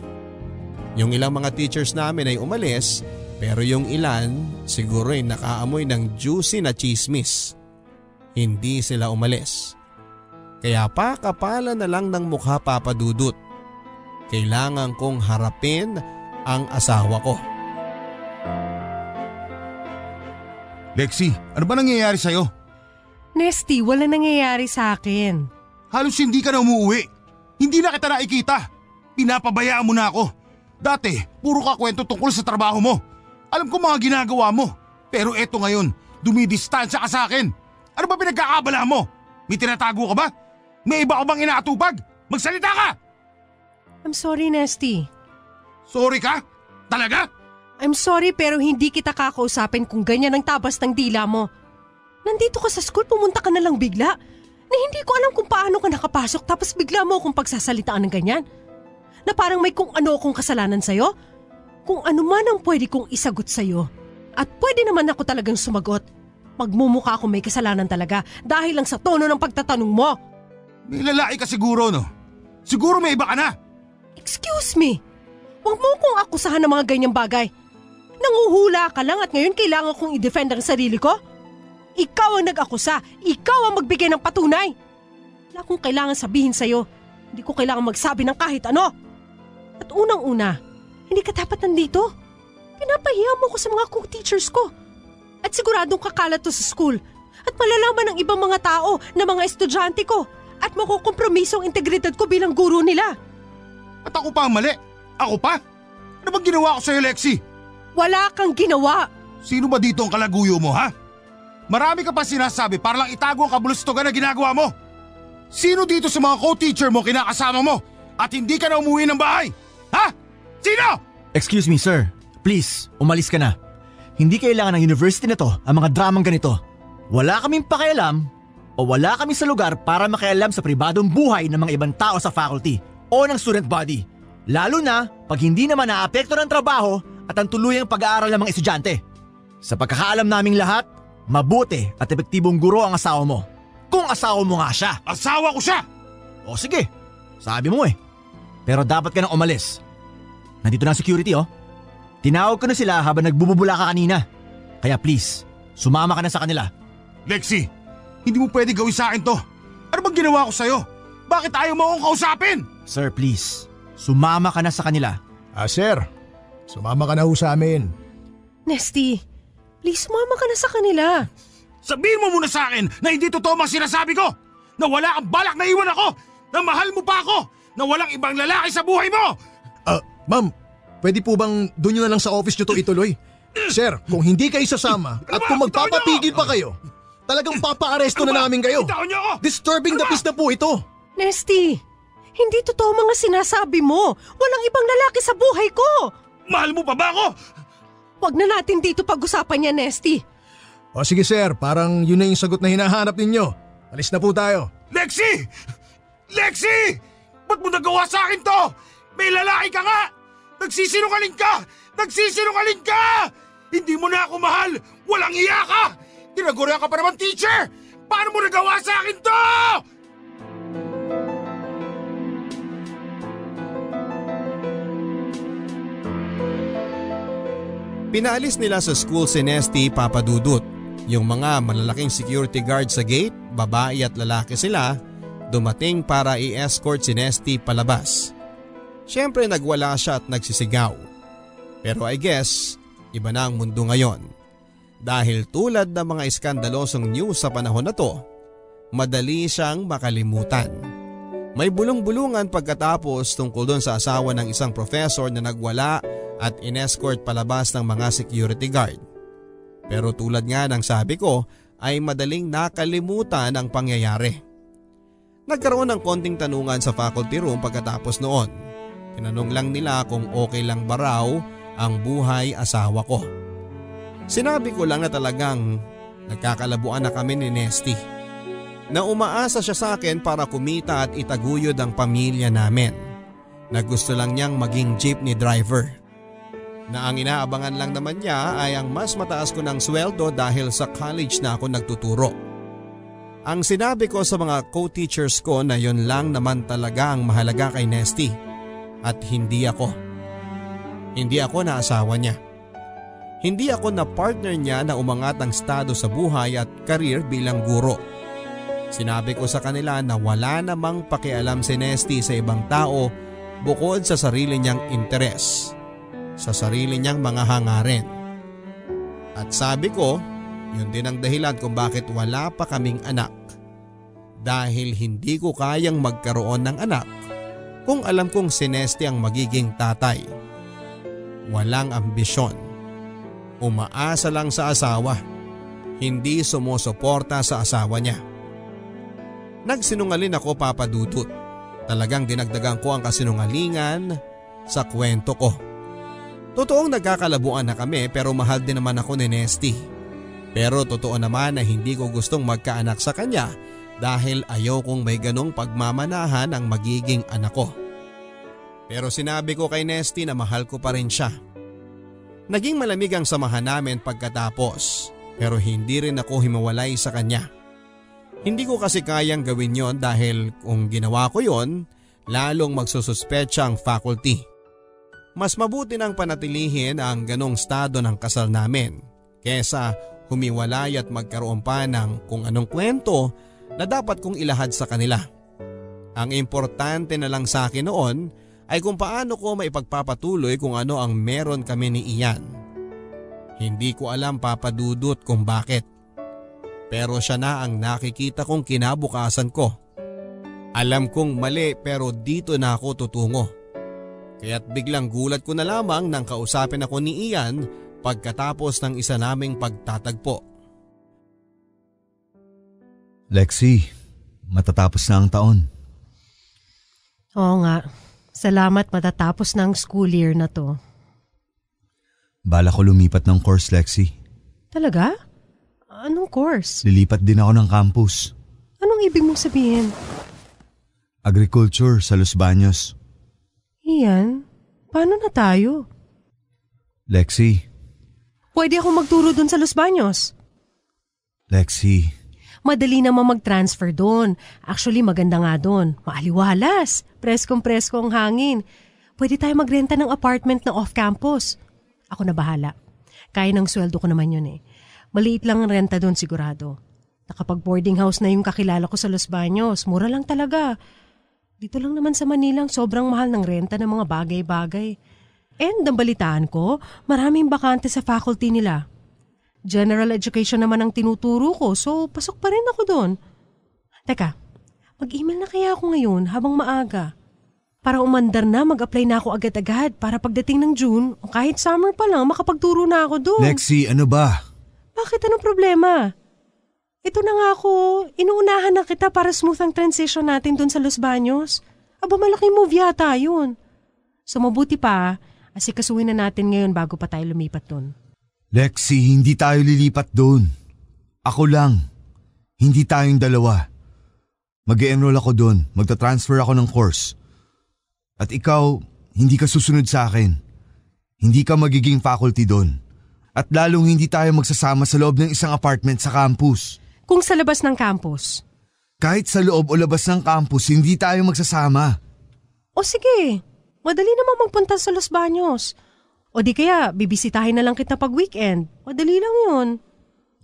Yung ilang mga teachers namin ay umalis pero yung ilan siguro ay nakaamoy ng juicy na chismis. Hindi sila umalis. Kaya pa kapala na lang ng mukha papadudot. Kailangan kong harapin ang asawa ko.
Lexi, ano ba nangyayari sa'yo?
Nesty, wala nangyayari sa akin.
Halos hindi ka na umuwi. Hindi na kita nakikita. Pinapabayaan mo na ako. Dati, puro ka kwento tungkol sa trabaho mo. Alam ko mga ginagawa mo. Pero eto ngayon, dumidistansya ka sa akin. Ano ba pinagkakabala mo? May tinatago ka ba? May iba ka bang inaatupag? Magsalita ka!
I'm sorry, Nesty.
Sorry ka? Talaga?
I'm sorry pero hindi kita kakausapin kung ganyan ang tabas ng dila mo. Nandito ka sa school, pumunta ka na lang bigla. Na hindi ko alam kung paano ka nakapasok tapos bigla mo akong pagsasalitaan ng ganyan. Na parang may kung ano akong kasalanan sa'yo. Kung ano man ang pwede kong isagot sa'yo. At pwede naman ako talagang sumagot. Magmumukha akong may kasalanan talaga dahil lang sa tono ng pagtatanong mo.
May lalaki ka siguro, no? Siguro may iba ka na.
Excuse me. Huwag mo akong akusahan ng mga ganyang bagay. Nanguhula ka lang at ngayon kailangan kong i-defend ang sarili ko? Ikaw ang nag-akusa. Ikaw ang magbigay ng patunay. Wala akong kailangan sabihin sa'yo. Hindi ko kailangan magsabi ng kahit ano. At unang-una, Hindi ka dapat nandito. Pinapahiya mo ko sa mga co-teachers ko. At siguradong kakalat to sa school. At malalaman ng ibang mga tao na mga estudyante ko. At makukompromiso ang integridad ko bilang guro nila.
At ako pa ang mali? Ako pa? Ano bang ginawa ko sa'yo, Lexi?
Wala kang ginawa.
Sino ba dito ang kalaguyo mo, ha? Marami ka pa sinasabi para lang itago ang kabulustugan na ginagawa mo. Sino dito sa mga co-teacher mo kinakasama mo at hindi ka na umuwi ng bahay? Ha? Sino?
Excuse me, sir. Please, umalis ka na. Hindi kailangan ng university na to ang mga dramang ganito. Wala kaming pakialam o wala kami sa lugar para makialam sa pribadong buhay ng mga ibang tao sa faculty o ng student body. Lalo na pag hindi naman naapekto ng trabaho at ang tuluyang pag-aaral ng mga estudyante. Sa pagkakaalam naming lahat, mabuti at epektibong guro ang asawa mo. Kung asawa mo nga siya.
Asawa ko siya!
O sige, sabi mo eh. Pero dapat ka nang umalis. Nandito na ang security oh. Tinawag ko na sila habang nagbububula ka kanina. Kaya please, sumama ka na sa kanila.
Lexi, hindi mo pwede gawin sa akin to. Ano bang ginawa ko sa'yo? Bakit ayaw mo akong kausapin?
Sir, please, sumama ka na sa kanila.
Ah, sir. Sumama ka na ho sa amin.
Nesty, please sumama ka na sa kanila.
Sabihin mo muna sa akin na hindi totoo ang sinasabi ko! Na wala kang balak na iwan ako! Na mahal mo pa ako! Na walang ibang lalaki sa buhay mo!
Ah, ma'am, pwede po bang doon nyo na lang sa office nyo to ituloy? Sir, kung hindi kayo sasama at kung magpapapigil pa kayo, talagang papaaresto na namin kayo. Disturbing the peace na po ito.
Nesty, hindi totoo mga sinasabi mo. Walang ibang lalaki sa buhay ko.
Mahal mo pa ba ako?
Huwag na natin dito pag-usapan yan, Nesty.
O sige sir, parang yun na yung sagot na hinahanap ninyo. Alis na po tayo.
Lexi! Lexi! Ba't mo nagawa sa akin to? May lalaki ka nga! Nagsisinungaling ka! Nagsisinungaling ka! Hindi mo na ako mahal! Walang iya ka! Tinagura ka pa naman teacher! Paano mo nagawa sa akin to?
Pinaalis nila sa school si Nesty Papadudut. Yung mga malalaking security guard sa gate, babae at lalaki sila, dumating para i-escort si Nesty palabas. Siyempre nagwala siya at nagsisigaw. Pero I guess, iba na ang mundo ngayon. Dahil tulad ng mga iskandalosong news sa panahon na to, madali siyang makalimutan. May bulong-bulungan pagkatapos tungkol doon sa asawa ng isang professor na nagwala at inescort palabas ng mga security guard. Pero tulad nga ng sabi ko ay madaling nakalimutan ang pangyayari. Nagkaroon ng konting tanungan sa faculty room pagkatapos noon. Tinanong lang nila kung okay lang ba raw ang buhay asawa ko. Sinabi ko lang na talagang nagkakalabuan na kami ni Nesty. Na umaasa siya sa akin para kumita at itaguyod ang pamilya namin. Na gusto lang niyang maging jeepney driver. Na ang inaabangan lang naman niya ay ang mas mataas ko ng sweldo dahil sa college na ako nagtuturo. Ang sinabi ko sa mga co-teachers ko na yon lang naman talaga ang mahalaga kay Nesty at hindi ako. Hindi ako na asawa niya. Hindi ako na partner niya na umangat ang estado sa buhay at karir bilang guro. Sinabi ko sa kanila na wala namang pakialam si Nesty sa ibang tao bukod sa sarili niyang interes, sa sarili niyang mga hangarin. At sabi ko, yun din ang dahilan kung bakit wala pa kaming anak. Dahil hindi ko kayang magkaroon ng anak kung alam kong si Nesty ang magiging tatay. Walang ambisyon. Umaasa lang sa asawa. Hindi sumusuporta sa asawa niya. Nagsinungalin ako papadudot. Talagang dinagdagan ko ang kasinungalingan sa kwento ko. Totoong nagkakalabuan na kami pero mahal din naman ako ni Nesty. Pero totoo naman na hindi ko gustong magkaanak sa kanya dahil ayaw kong may ganong pagmamanahan ang magiging anak ko. Pero sinabi ko kay Nesty na mahal ko pa rin siya. Naging malamig ang samahan namin pagkatapos pero hindi rin ako himawalay sa kanya. Hindi ko kasi kayang gawin yon dahil kung ginawa ko yon, lalong magsususpecha ang faculty. Mas mabuti nang panatilihin ang ganong estado ng kasal namin kesa humiwalay at magkaroon pa ng kung anong kwento na dapat kong ilahad sa kanila. Ang importante na lang sa akin noon ay kung paano ko maipagpapatuloy kung ano ang meron kami ni Ian. Hindi ko alam papadudot kung bakit. Pero siya na ang nakikita kong kinabukasan ko. Alam kong mali pero dito na ako tutungo. Kaya't biglang gulat ko na lamang nang kausapin ako ni Ian pagkatapos ng isa naming pagtatagpo.
Lexi, matatapos na ang taon.
Oo nga. Salamat matatapos na ang school year na to.
Bala ko lumipat ng course, Lexi.
Talaga? Anong course?
Lilipat din ako ng campus.
Anong ibig mong sabihin?
Agriculture sa Los Baños.
Iyan, paano na tayo?
Lexi,
Pwede ako magturo dun sa Los Baños.
Lexi,
Madali naman mag-transfer doon. Actually, maganda nga doon. Maaliwalas. Preskong-presko ang hangin. Pwede tayo magrenta ng apartment na off-campus. Ako na bahala. Kaya ng sweldo ko naman yun eh. Maliit lang ang renta doon sigurado. Nakapag boarding house na yung kakilala ko sa Los Baños. Mura lang talaga. Dito lang naman sa Manila, sobrang mahal ng renta ng mga bagay-bagay. And ang balitaan ko, maraming bakante sa faculty nila. General education naman ang tinuturo ko, so pasok pa rin ako doon. Teka, mag-email na kaya ako ngayon habang maaga. Para umandar na, mag-apply na ako agad-agad para pagdating ng June o kahit summer pa lang, makapagturo na ako doon.
Lexi, ano ba?
Bakit anong problema? Ito na nga ako, inuunahan na kita para smooth ang transition natin doon sa Los Baños. Aba malaking move yata yun. So mabuti pa, asikasuhin na natin ngayon bago pa tayo lumipat doon.
Lexi, hindi tayo lilipat doon. Ako lang. Hindi tayong dalawa. mag enroll ako doon. Magta-transfer ako ng course. At ikaw, hindi ka susunod sa akin. Hindi ka magiging faculty doon. At lalong hindi tayo magsasama sa loob ng isang apartment sa campus.
Kung sa labas ng campus.
Kahit sa loob o labas ng campus, hindi tayo magsasama.
O sige, madali naman magpunta sa Los Baños. O di kaya, bibisitahin na lang kita pag weekend. Madali lang yun.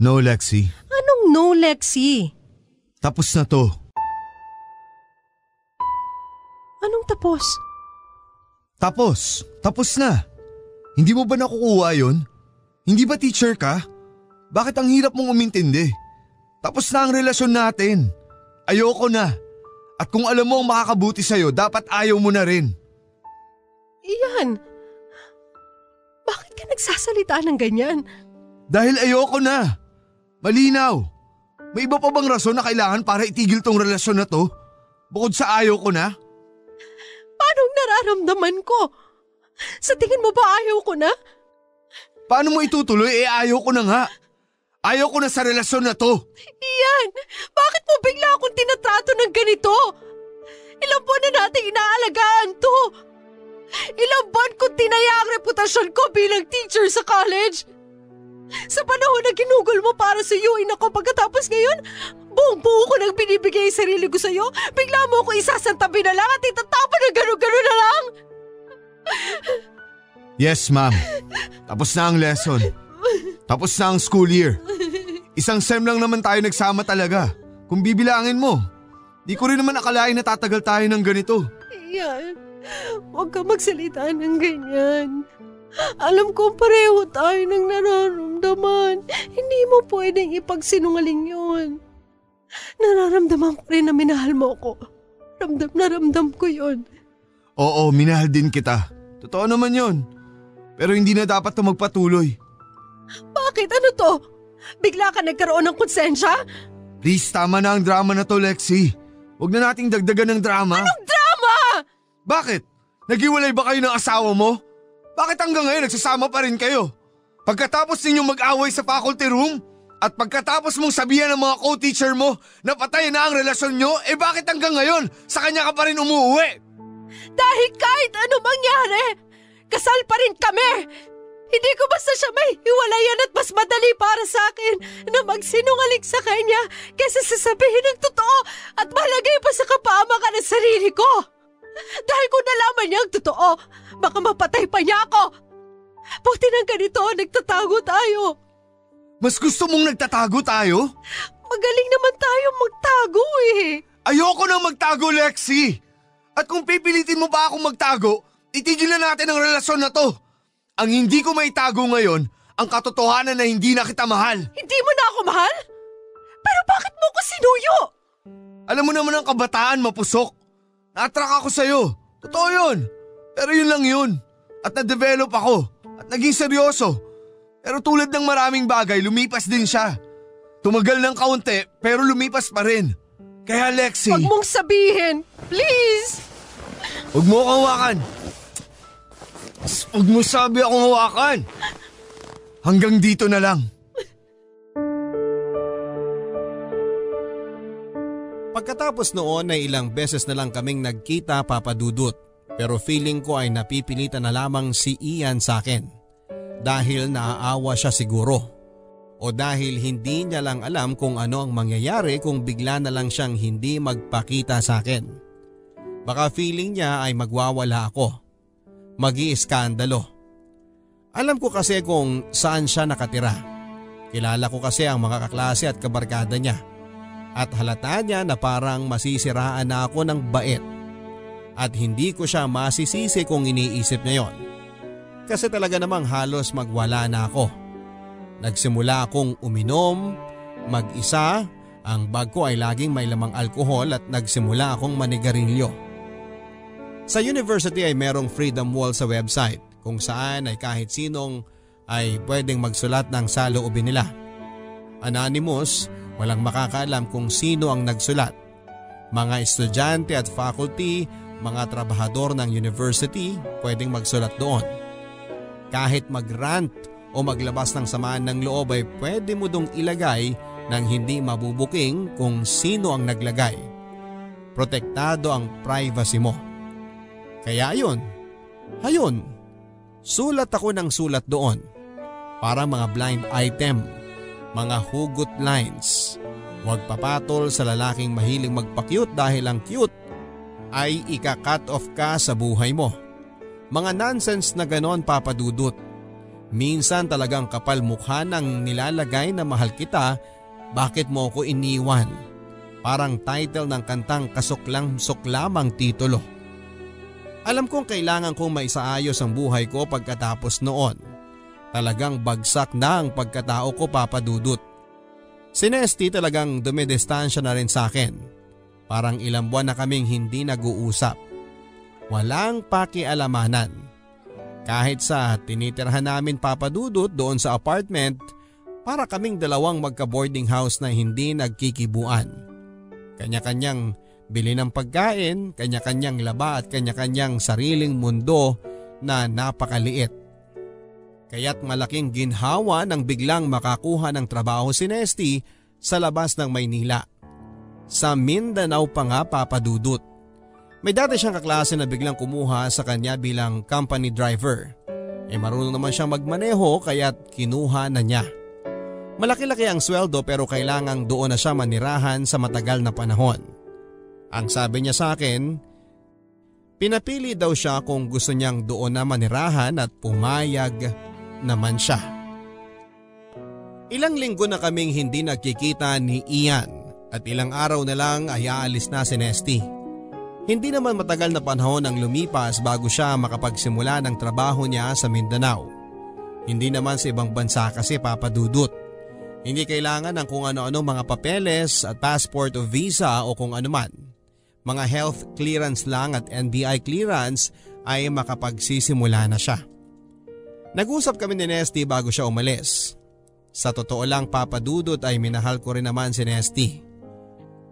No, Lexi.
Anong no, Lexi?
Tapos na to.
Anong tapos?
Tapos. Tapos na. Hindi mo ba nakukuha yon? Hindi ba teacher ka? Bakit ang hirap mong umintindi? Tapos na ang relasyon natin. Ayoko na. At kung alam mo ang makakabuti sa'yo, dapat ayaw mo na rin.
Iyan. Bakit ka nagsasalita ng ganyan?
Dahil ayoko na. Malinaw. May iba pa bang rason na kailangan para itigil tong relasyon na to? Bukod sa ayaw ko na?
Paano nararamdaman ko? Sa tingin mo ba ayaw ko na?
Paano mo itutuloy? Eh ayaw ko na nga. Ayaw ko na sa relasyon na to.
Iyan, bakit mo bigla akong tinatrato ng ganito? Ilang buwan na nating inaalagaan to. Ilang buwan ko tinaya ang reputasyon ko bilang teacher sa college. Sa panahon na ginugol mo para sa UIN ako pagkatapos ngayon, buong buo ko nang binibigay yung sarili ko sa'yo, bigla mo ako isasantabi na lang at itatapon na gano'n-gano'n na lang.
Yes, ma'am. Tapos na ang lesson. Tapos na ang school year. Isang sem lang naman tayo nagsama talaga. Kung bibilangin mo. Di ko rin naman akalain na tatagal tayo ng ganito.
Iyan, huwag ka magsalita ng ganyan. Alam ko pareho tayo ng nararamdaman. Hindi mo pwedeng ipagsinungaling yun. Nararamdaman ko rin na minahal mo ko. Ramdam na ramdam ko yun.
Oo, minahal din kita. Totoo naman yon. Pero hindi na dapat to magpatuloy.
Bakit? Ano to? Bigla ka nagkaroon ng konsensya?
Please, tama na ang drama na to, Lexi. Huwag na nating dagdagan ng drama.
Anong drama?
Bakit? Nagiwalay ba kayo ng asawa mo? Bakit hanggang ngayon nagsasama pa rin kayo? Pagkatapos ninyong mag-away sa faculty room? At pagkatapos mong sabihan ng mga co-teacher mo na patay na ang relasyon nyo, eh bakit hanggang ngayon sa kanya ka pa rin umuwi?
Dahil kahit ano mangyari, kasal pa rin kami. Hindi ko basta siya may hiwalayan at mas madali para sa akin na magsinungaling sa kanya kaysa sasabihin ng totoo at malagay pa sa kapamakan ng sarili ko. Dahil kung nalaman niya ang totoo, baka mapatay pa niya ako. Buti nang ganito, nagtatago tayo.
Mas gusto mong nagtatago tayo?
Magaling naman tayo magtago eh.
Ayoko nang magtago, Lexi! At kung pipilitin mo pa akong magtago, itigil na natin ang relasyon na to. Ang hindi ko maitago ngayon, ang katotohanan na hindi na kita mahal.
Hindi mo na ako mahal? Pero bakit mo ko sinuyo?
Alam mo naman ang kabataan, mapusok. Na-attract ako sa'yo. Totoo yun. Pero yun lang yun. At na-develop ako. At naging seryoso. Pero tulad ng maraming bagay, lumipas din siya. Tumagal ng kaunti, pero lumipas pa rin. Kaya Lexi,
Huwag mong sabihin. Please!
Huwag mo akong hawakan. Huwag mo sabi akong hawakan. Hanggang dito na lang.
Pagkatapos noon ay ilang beses na lang kaming nagkita papadudot pero feeling ko ay napipilitan na lamang si Ian sa akin. Dahil naaawa siya siguro. O dahil hindi niya lang alam kung ano ang mangyayari kung bigla na lang siyang hindi magpakita sa akin. Baka feeling niya ay magwawala ako. Mag-iiskandalo. Alam ko kasi kung saan siya nakatira. Kilala ko kasi ang mga kaklase at kabarkada niya at halata niya na parang masisiraan na ako ng bait. At hindi ko siya masisisi kung iniisip niya yon. Kasi talaga namang halos magwala na ako. Nagsimula akong uminom, mag-isa, ang bag ko ay laging may lamang alkohol at nagsimula akong manigarilyo. Sa university ay merong freedom wall sa website kung saan ay kahit sinong ay pwedeng magsulat ng saloobin nila. Anonymous, walang makakaalam kung sino ang nagsulat. Mga estudyante at faculty, mga trabahador ng university pwedeng magsulat doon. Kahit mag-rant o maglabas ng samaan ng loob ay pwede mo dong ilagay nang hindi mabubuking kung sino ang naglagay. Protektado ang privacy mo. Kaya ayun, ayun, sulat ako ng sulat doon. Para mga blind item, mga hugot lines. Huwag papatol sa lalaking mahiling magpa-cute dahil ang cute ay ika-cut off ka sa buhay mo. Mga nonsense na ganon papadudot. Minsan talagang kapal mukha ng nilalagay na mahal kita, bakit mo ko iniwan? Parang title ng kantang kasuklang-suklamang titulo. Alam kong kailangan kong maisaayos ang buhay ko pagkatapos noon. Talagang bagsak na ang pagkatao ko papadudot. Si Nesty talagang dumidistansya na rin sa akin. Parang ilang buwan na kaming hindi nag-uusap. Walang pakialamanan. Kahit sa tinitirhan namin papadudot doon sa apartment, para kaming dalawang magka-boarding house na hindi nagkikibuan. Kanya-kanyang bili ng pagkain, kanya-kanyang laba at kanya-kanyang sariling mundo na napakaliit. Kaya't malaking ginhawa nang biglang makakuha ng trabaho si Nesty sa labas ng Maynila. Sa Mindanao pa nga papadudot. May dati siyang kaklase na biglang kumuha sa kanya bilang company driver. E marunong naman siyang magmaneho kaya't kinuha na niya. Malaki-laki ang sweldo pero kailangang doon na siya manirahan sa matagal na panahon. Ang sabi niya sa akin, pinapili daw siya kung gusto niyang doon na manirahan at pumayag naman siya. Ilang linggo na kaming hindi nagkikita ni Ian at ilang araw na lang ay aalis na si Nesty. Hindi naman matagal na panahon ang lumipas bago siya makapagsimula ng trabaho niya sa Mindanao. Hindi naman sa ibang bansa kasi papadudot. Hindi kailangan ng kung ano-ano mga papeles at passport o visa o kung ano man. Mga health clearance lang at NBI clearance ay makapagsisimula na siya. Nag-usap kami ni Nesty bago siya umalis. Sa totoo lang papadudot ay minahal ko rin naman si Nesty.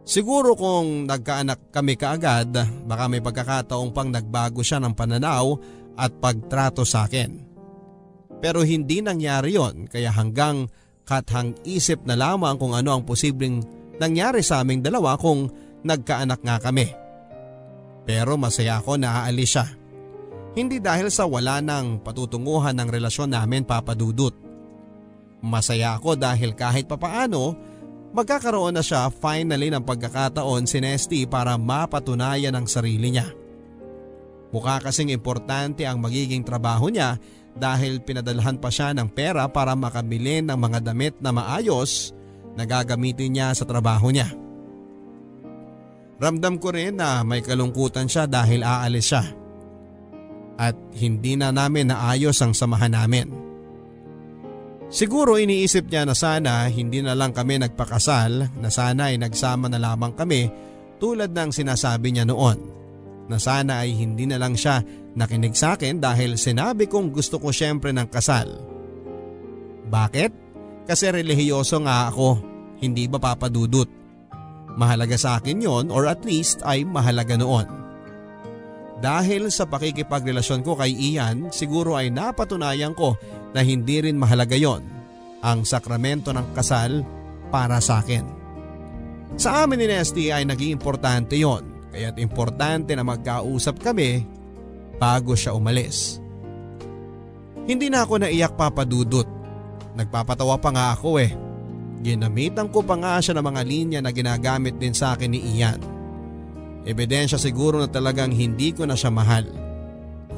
Siguro kung nagkaanak kami kaagad, baka may pagkakataong pang nagbago siya ng pananaw at pagtrato sa akin. Pero hindi nangyari yon kaya hanggang kathang isip na lamang kung ano ang posibleng nangyari sa aming dalawa kung nagkaanak nga kami. Pero masaya ako na aalis siya. Hindi dahil sa wala nang patutunguhan ng relasyon namin papadudot. Masaya ako dahil kahit papaano, magkakaroon na siya finally ng pagkakataon si Nesty para mapatunayan ang sarili niya. Mukha kasing importante ang magiging trabaho niya dahil pinadalhan pa siya ng pera para makabili ng mga damit na maayos na gagamitin niya sa trabaho niya. Ramdam ko rin na may kalungkutan siya dahil aalis siya. At hindi na namin naayos ang samahan namin. Siguro iniisip niya na sana hindi na lang kami nagpakasal, na sana ay nagsama na lamang kami tulad ng sinasabi niya noon. Na sana ay hindi na lang siya nakinig sa akin dahil sinabi kong gusto ko syempre ng kasal. Bakit? Kasi relihiyoso nga ako, hindi ba papadudot? Mahalaga sa akin yon or at least ay mahalaga noon. Dahil sa pakikipagrelasyon ko kay Ian, siguro ay napatunayan ko na hindi rin mahalaga yon ang sakramento ng kasal para sa akin. Sa amin ni Nesty ay naging importante yon, kaya't importante na magkausap kami bago siya umalis. Hindi na ako naiyak papadudot. Nagpapatawa pa nga ako eh. Ginamitan ko pa nga siya ng mga linya na ginagamit din sa akin ni Ian. Ebidensya siguro na talagang hindi ko na siya mahal.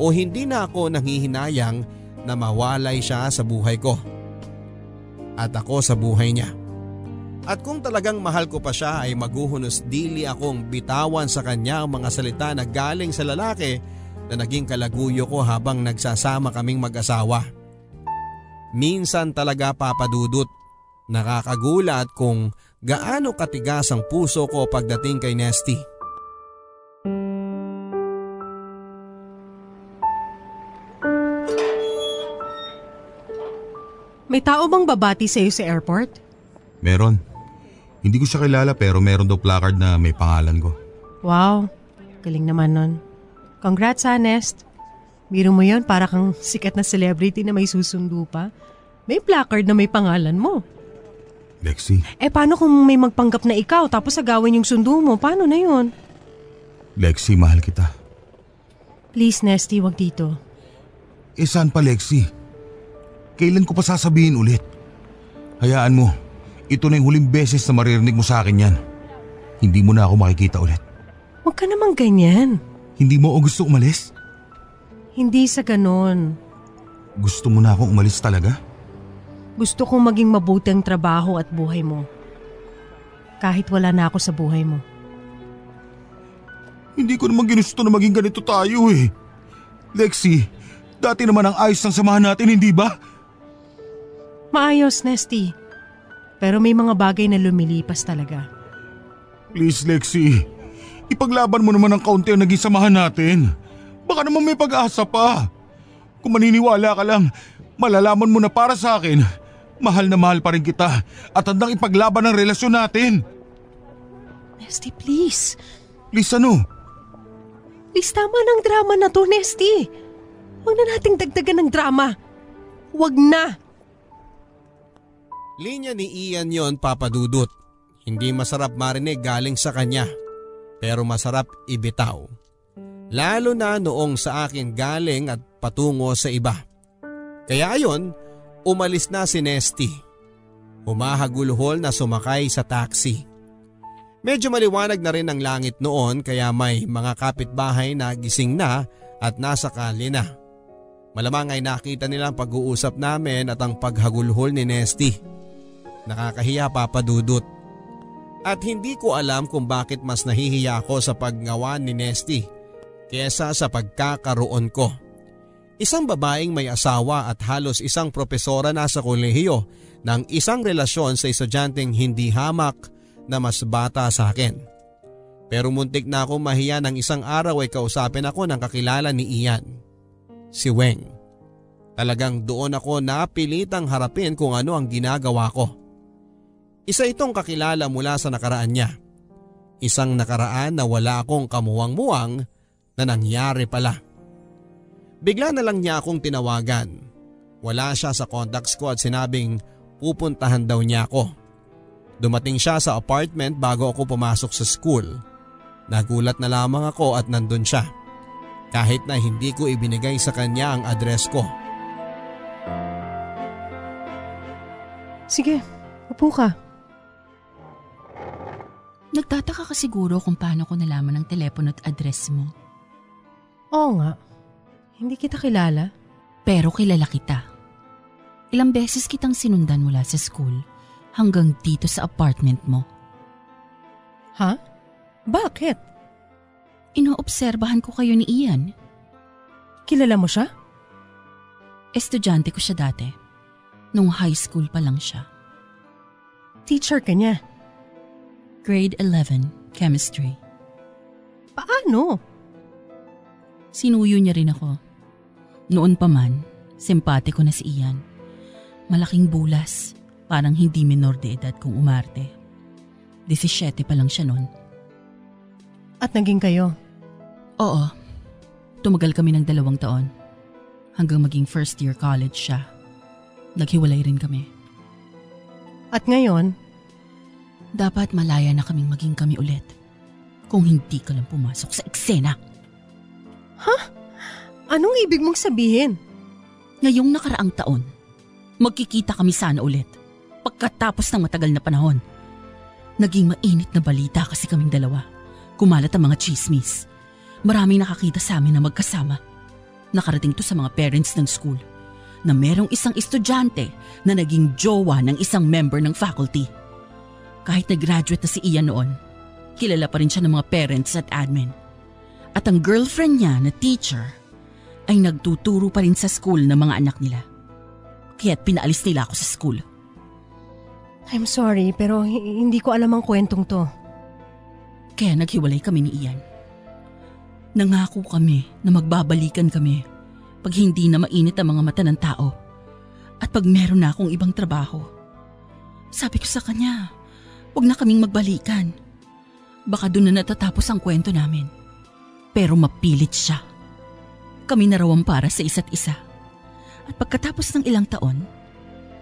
O hindi na ako nanghihinayang na mawalay siya sa buhay ko. At ako sa buhay niya. At kung talagang mahal ko pa siya ay maguhunos dili akong bitawan sa kanya ang mga salita na galing sa lalaki na naging kalaguyo ko habang nagsasama kaming mag-asawa. Minsan talaga papadudot Nakakagulat kung gaano katigas ang puso ko pagdating kay Nesty.
May tao bang babati sa iyo sa airport?
Meron. Hindi ko siya kilala pero meron daw placard na may pangalan ko.
Wow, galing naman nun. Congrats ha, Nest. Biro mo yon para kang sikat na celebrity na may susundo pa. May placard na may pangalan mo.
Lexi,
Eh paano kung may magpanggap na ikaw tapos agawin yung sundo mo? Paano na yun?
Lexi, mahal kita.
Please, Nesty, wag dito.
Eh saan pa Lexi? Kailan ko pa sasabihin ulit? Hayaan mo, ito na yung huling beses na maririnig mo sa akin yan. Hindi mo na ako makikita ulit.
Huwag ka namang ganyan.
Hindi mo o gusto umalis?
Hindi sa ganon.
Gusto mo na akong umalis talaga?
Gusto kong maging mabuti ang trabaho at buhay mo. Kahit wala na ako sa buhay mo.
Hindi ko naman ginusto na maging ganito tayo eh. Lexi, dati naman ang ayos ng samahan natin, hindi ba?
Maayos, Nesty. Pero may mga bagay na lumilipas talaga.
Please, Lexi. Ipaglaban mo naman ng kaunti ang naging samahan natin. Baka naman may pag-asa pa. Kung maniniwala ka lang, malalaman mo na para sa akin, mahal na mahal pa rin kita at handang ipaglaban ang relasyon natin.
Nesty, please.
Please ano?
Please, tama ng drama na to, Nesty. Huwag na nating dagdagan ng drama. Huwag na.
Linya ni Ian yon papadudot. Hindi masarap marinig galing sa kanya. Pero masarap ibitaw. Lalo na noong sa akin galing at patungo sa iba. Kaya ayon, umalis na si Nesty. Humahagulhol na sumakay sa taxi. Medyo maliwanag na rin ang langit noon kaya may mga kapitbahay na gising na at nasa kalye na. Malamang ay nakita nila ang pag-uusap namin at ang paghagulhol ni Nesty. Nakakahiya papadudot. At hindi ko alam kung bakit mas nahihiya ako sa paggawa ni Nesty kesa sa pagkakaroon ko. Isang babaeng may asawa at halos isang propesora na sa kolehiyo ng isang relasyon sa estudyanteng hindi hamak na mas bata sa akin. Pero muntik na ako mahiya ng isang araw ay kausapin ako ng kakilala ni Ian. Si Weng. Talagang doon ako napilitang harapin kung ano ang ginagawa ko. Isa itong kakilala mula sa nakaraan niya. Isang nakaraan na wala akong kamuwang-muwang na nangyari pala. Bigla na lang niya akong tinawagan. Wala siya sa contacts ko at sinabing pupuntahan daw niya ako. Dumating siya sa apartment bago ako pumasok sa school. Nagulat na lamang ako at nandun siya. Kahit na hindi ko ibinigay sa kanya ang address ko.
Sige, upo ka.
Nagtataka ka siguro kung paano ko nalaman ang telepono at address mo.
Oo nga. Hindi kita kilala.
Pero kilala kita. Ilang beses kitang sinundan mula sa school hanggang dito sa apartment mo.
Ha? Bakit?
Inoobserbahan ko kayo ni Ian.
Kilala mo siya?
Estudyante ko siya dati. Nung high school pa lang siya.
Teacher ka niya.
Grade 11, chemistry.
Paano?
Sinuyo niya rin ako. Noon pa man, simpatiko na si Ian. Malaking bulas, parang hindi minor de edad kung umarte. 17 pa lang siya noon.
At naging kayo?
Oo. Tumagal kami ng dalawang taon. Hanggang maging first year college siya. Naghiwalay rin kami.
At ngayon,
Dapat malaya na kaming maging kami ulit. Kung hindi ka lang pumasok sa eksena.
Anong ibig mong sabihin?
Ngayong nakaraang taon, magkikita kami sana ulit. Pagkatapos ng matagal na panahon. Naging mainit na balita kasi kaming dalawa. Kumalat ang mga chismis. Maraming nakakita sa amin na magkasama. Nakarating to sa mga parents ng school na merong isang estudyante na naging jowa ng isang member ng faculty. Kahit nag-graduate na si Ian noon, kilala pa rin siya ng mga parents at admin. At ang girlfriend niya na teacher ay nagtuturo pa rin sa school ng mga anak nila. Kaya't pinaalis nila ako sa school.
I'm sorry pero hi- hindi ko alam ang kwentong to.
Kaya naghiwalay kami ni Ian. Nangako kami na magbabalikan kami pag hindi na mainit ang mga mata ng tao at pag meron na akong ibang trabaho. Sabi ko sa kanya, huwag na kaming magbalikan. Baka doon na natatapos ang kwento namin. Pero mapilit siya. Kami na raw ang para sa isa't isa. At pagkatapos ng ilang taon,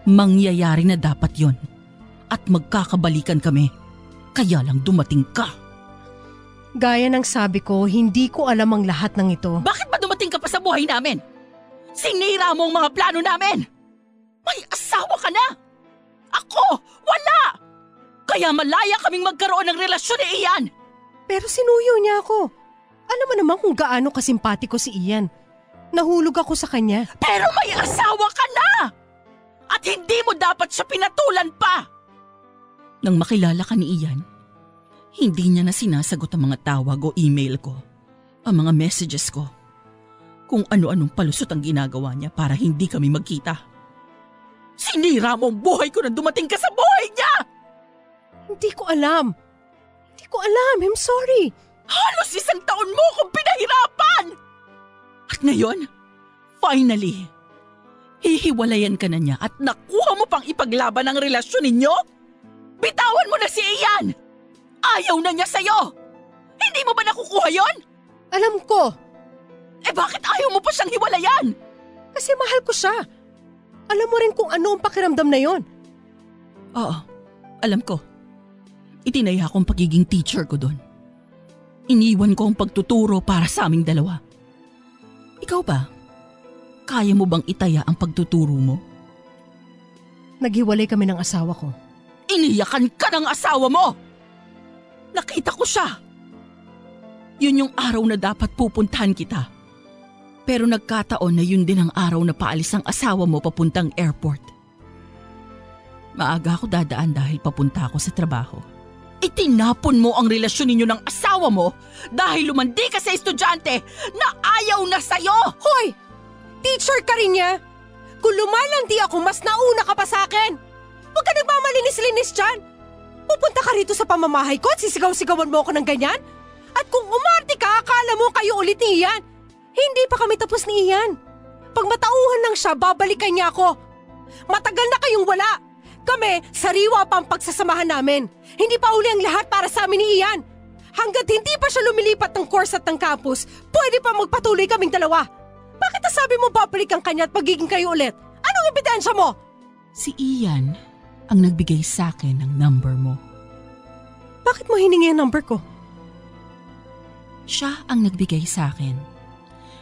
mangyayari na dapat yon at magkakabalikan kami. Kaya lang dumating ka.
Gaya ng sabi ko, hindi ko alam ang lahat ng ito.
Bakit ba dumating ka pa sa buhay namin? Sinira mo ang mga plano namin! May asawa ka na! Ako, wala! Kaya malaya kaming magkaroon ng relasyon ni Ian!
Pero sinuyo niya ako. Alam mo naman kung gaano kasimpatiko si Ian. Nahulog ako sa kanya.
Pero may asawa ka na! At hindi mo dapat siya pinatulan pa! Nang makilala ka ni Ian, hindi niya na sinasagot ang mga tawag o email ko, ang mga messages ko, kung ano-anong palusot ang ginagawa niya para hindi kami magkita. Sinira mo ang buhay ko nang dumating ka sa buhay niya!
Hindi ko alam. Hindi ko alam. I'm sorry.
Halos isang taon mo akong pinahirapan! At ngayon, finally, hihiwalayan ka na niya at nakuha mo pang ipaglaban ang relasyon ninyo? Bitawan mo na si Ian! Ayaw na niya sa'yo! Hindi mo ba nakukuha yon?
Alam ko.
Eh bakit ayaw mo pa siyang hiwalayan?
Kasi mahal ko siya. Alam mo rin kung ano ang pakiramdam na yon.
Oo, alam ko. Itinaya ko ang pagiging teacher ko doon. Iniwan ko ang pagtuturo para sa aming dalawa. Ikaw ba? Kaya mo bang itaya ang pagtuturo mo?
Naghiwalay kami ng asawa ko.
Iniyakan ka ng asawa mo! Nakita ko siya! Yun yung araw na dapat pupuntahan kita. Pero nagkataon na yun din ang araw na paalis ang asawa mo papuntang airport. Maaga ako dadaan dahil papunta ako sa trabaho. Itinapon mo ang relasyon ninyo ng asawa mo dahil lumandi ka sa estudyante na ayaw na sa'yo!
Hoy! Teacher ka rin niya! Kung lumalandi ako, mas nauna ka pa sa akin! Huwag ka nagmamalinis-linis dyan! Pupunta ka rito sa pamamahay ko at sisigaw-sigawan mo ako ng ganyan? At kung umarte ka, akala mo kayo ulit ni Ian. Hindi pa kami tapos ni Ian. Pag matauhan lang siya, babalikan niya ako. Matagal na kayong wala. Kami, sariwa pa ang pagsasamahan namin. Hindi pa uli ang lahat para sa amin ni Ian. Hanggat hindi pa siya lumilipat ng course at ng campus, pwede pa magpatuloy kaming dalawa. Bakit nasabi mo babalikan kanya at pagiging kayo ulit? Anong ebidensya mo?
Si Ian ang nagbigay sa akin ng number mo.
Bakit mo hiningi ang number ko?
Siya ang nagbigay sa akin.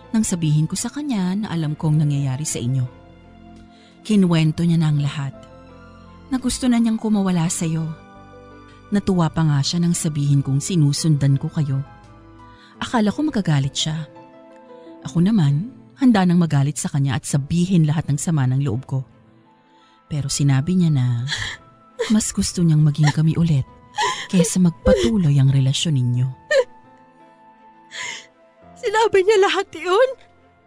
Nang sabihin ko sa kanya na alam kong nangyayari sa inyo. Kinuwento niya na ang lahat. Na gusto na niyang kumawala sa'yo. Natuwa pa nga siya nang sabihin kong sinusundan ko kayo. Akala ko magagalit siya. Ako naman, handa nang magalit sa kanya at sabihin lahat ng sama ng loob ko. Pero sinabi niya na mas gusto niyang maging kami ulit kesa magpatuloy ang relasyon ninyo.
Sinabi niya lahat yun?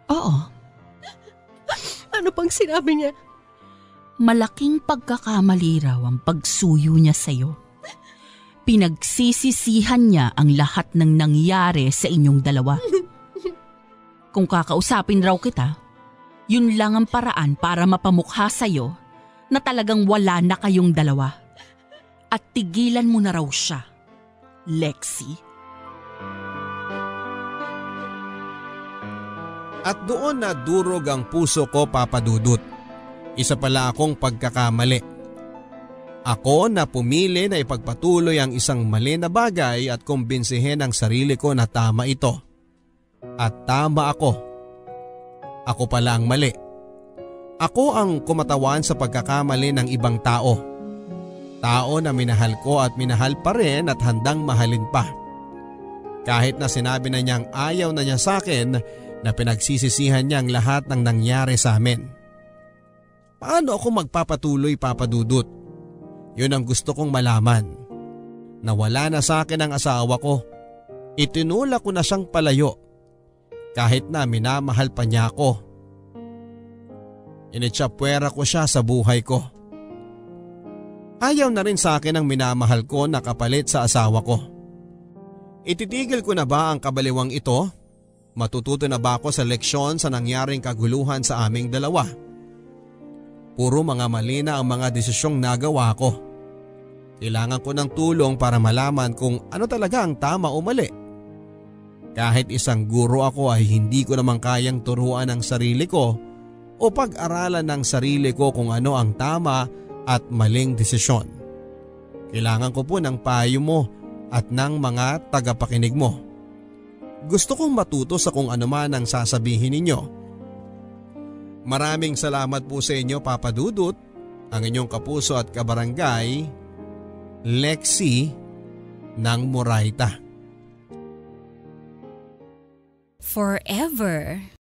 Oo,
Ano pang sinabi niya?
Malaking pagkakamali raw ang pagsuyo niya sa'yo. Pinagsisisihan niya ang lahat ng nangyari sa inyong dalawa. Kung kakausapin raw kita, yun lang ang paraan para mapamukha sa'yo na talagang wala na kayong dalawa. At tigilan mo na raw siya, Lexi.
At doon na durog ang puso ko papadudot. Isa pala akong pagkakamali. Ako na pumili na ipagpatuloy ang isang mali na bagay at kumbinsihin ang sarili ko na tama ito. At tama ako. Ako pala ang mali. Ako ang kumatawan sa pagkakamali ng ibang tao. Tao na minahal ko at minahal pa rin at handang mahalin pa. Kahit na sinabi na niyang ayaw na niya sa akin na pinagsisisihan niya ang lahat ng nangyari sa amin. Paano ako magpapatuloy papadudot? Yun ang gusto kong malaman. Nawala na sa akin ang asawa ko. Itinula ko na siyang palayo. Kahit na minamahal pa niya ako. Initsapwera ko siya sa buhay ko. Ayaw na rin sa akin ang minamahal ko na kapalit sa asawa ko. Ititigil ko na ba ang kabaliwang ito? Matututo na ba ako sa leksyon sa nangyaring kaguluhan sa aming dalawa? Puro mga mali na ang mga desisyong nagawa ko. Kailangan ko ng tulong para malaman kung ano talaga ang tama o mali. Kahit isang guro ako ay hindi ko naman kayang turuan ang sarili ko o pag-aralan ng sarili ko kung ano ang tama at maling desisyon. Kailangan ko po ng payo mo at ng mga tagapakinig mo. Gusto kong matuto sa kung ano man ang sasabihin ninyo Maraming salamat po sa inyo Papa Dudut, ang inyong kapuso at kabarangay, Lexi ng Moraita.
Forever.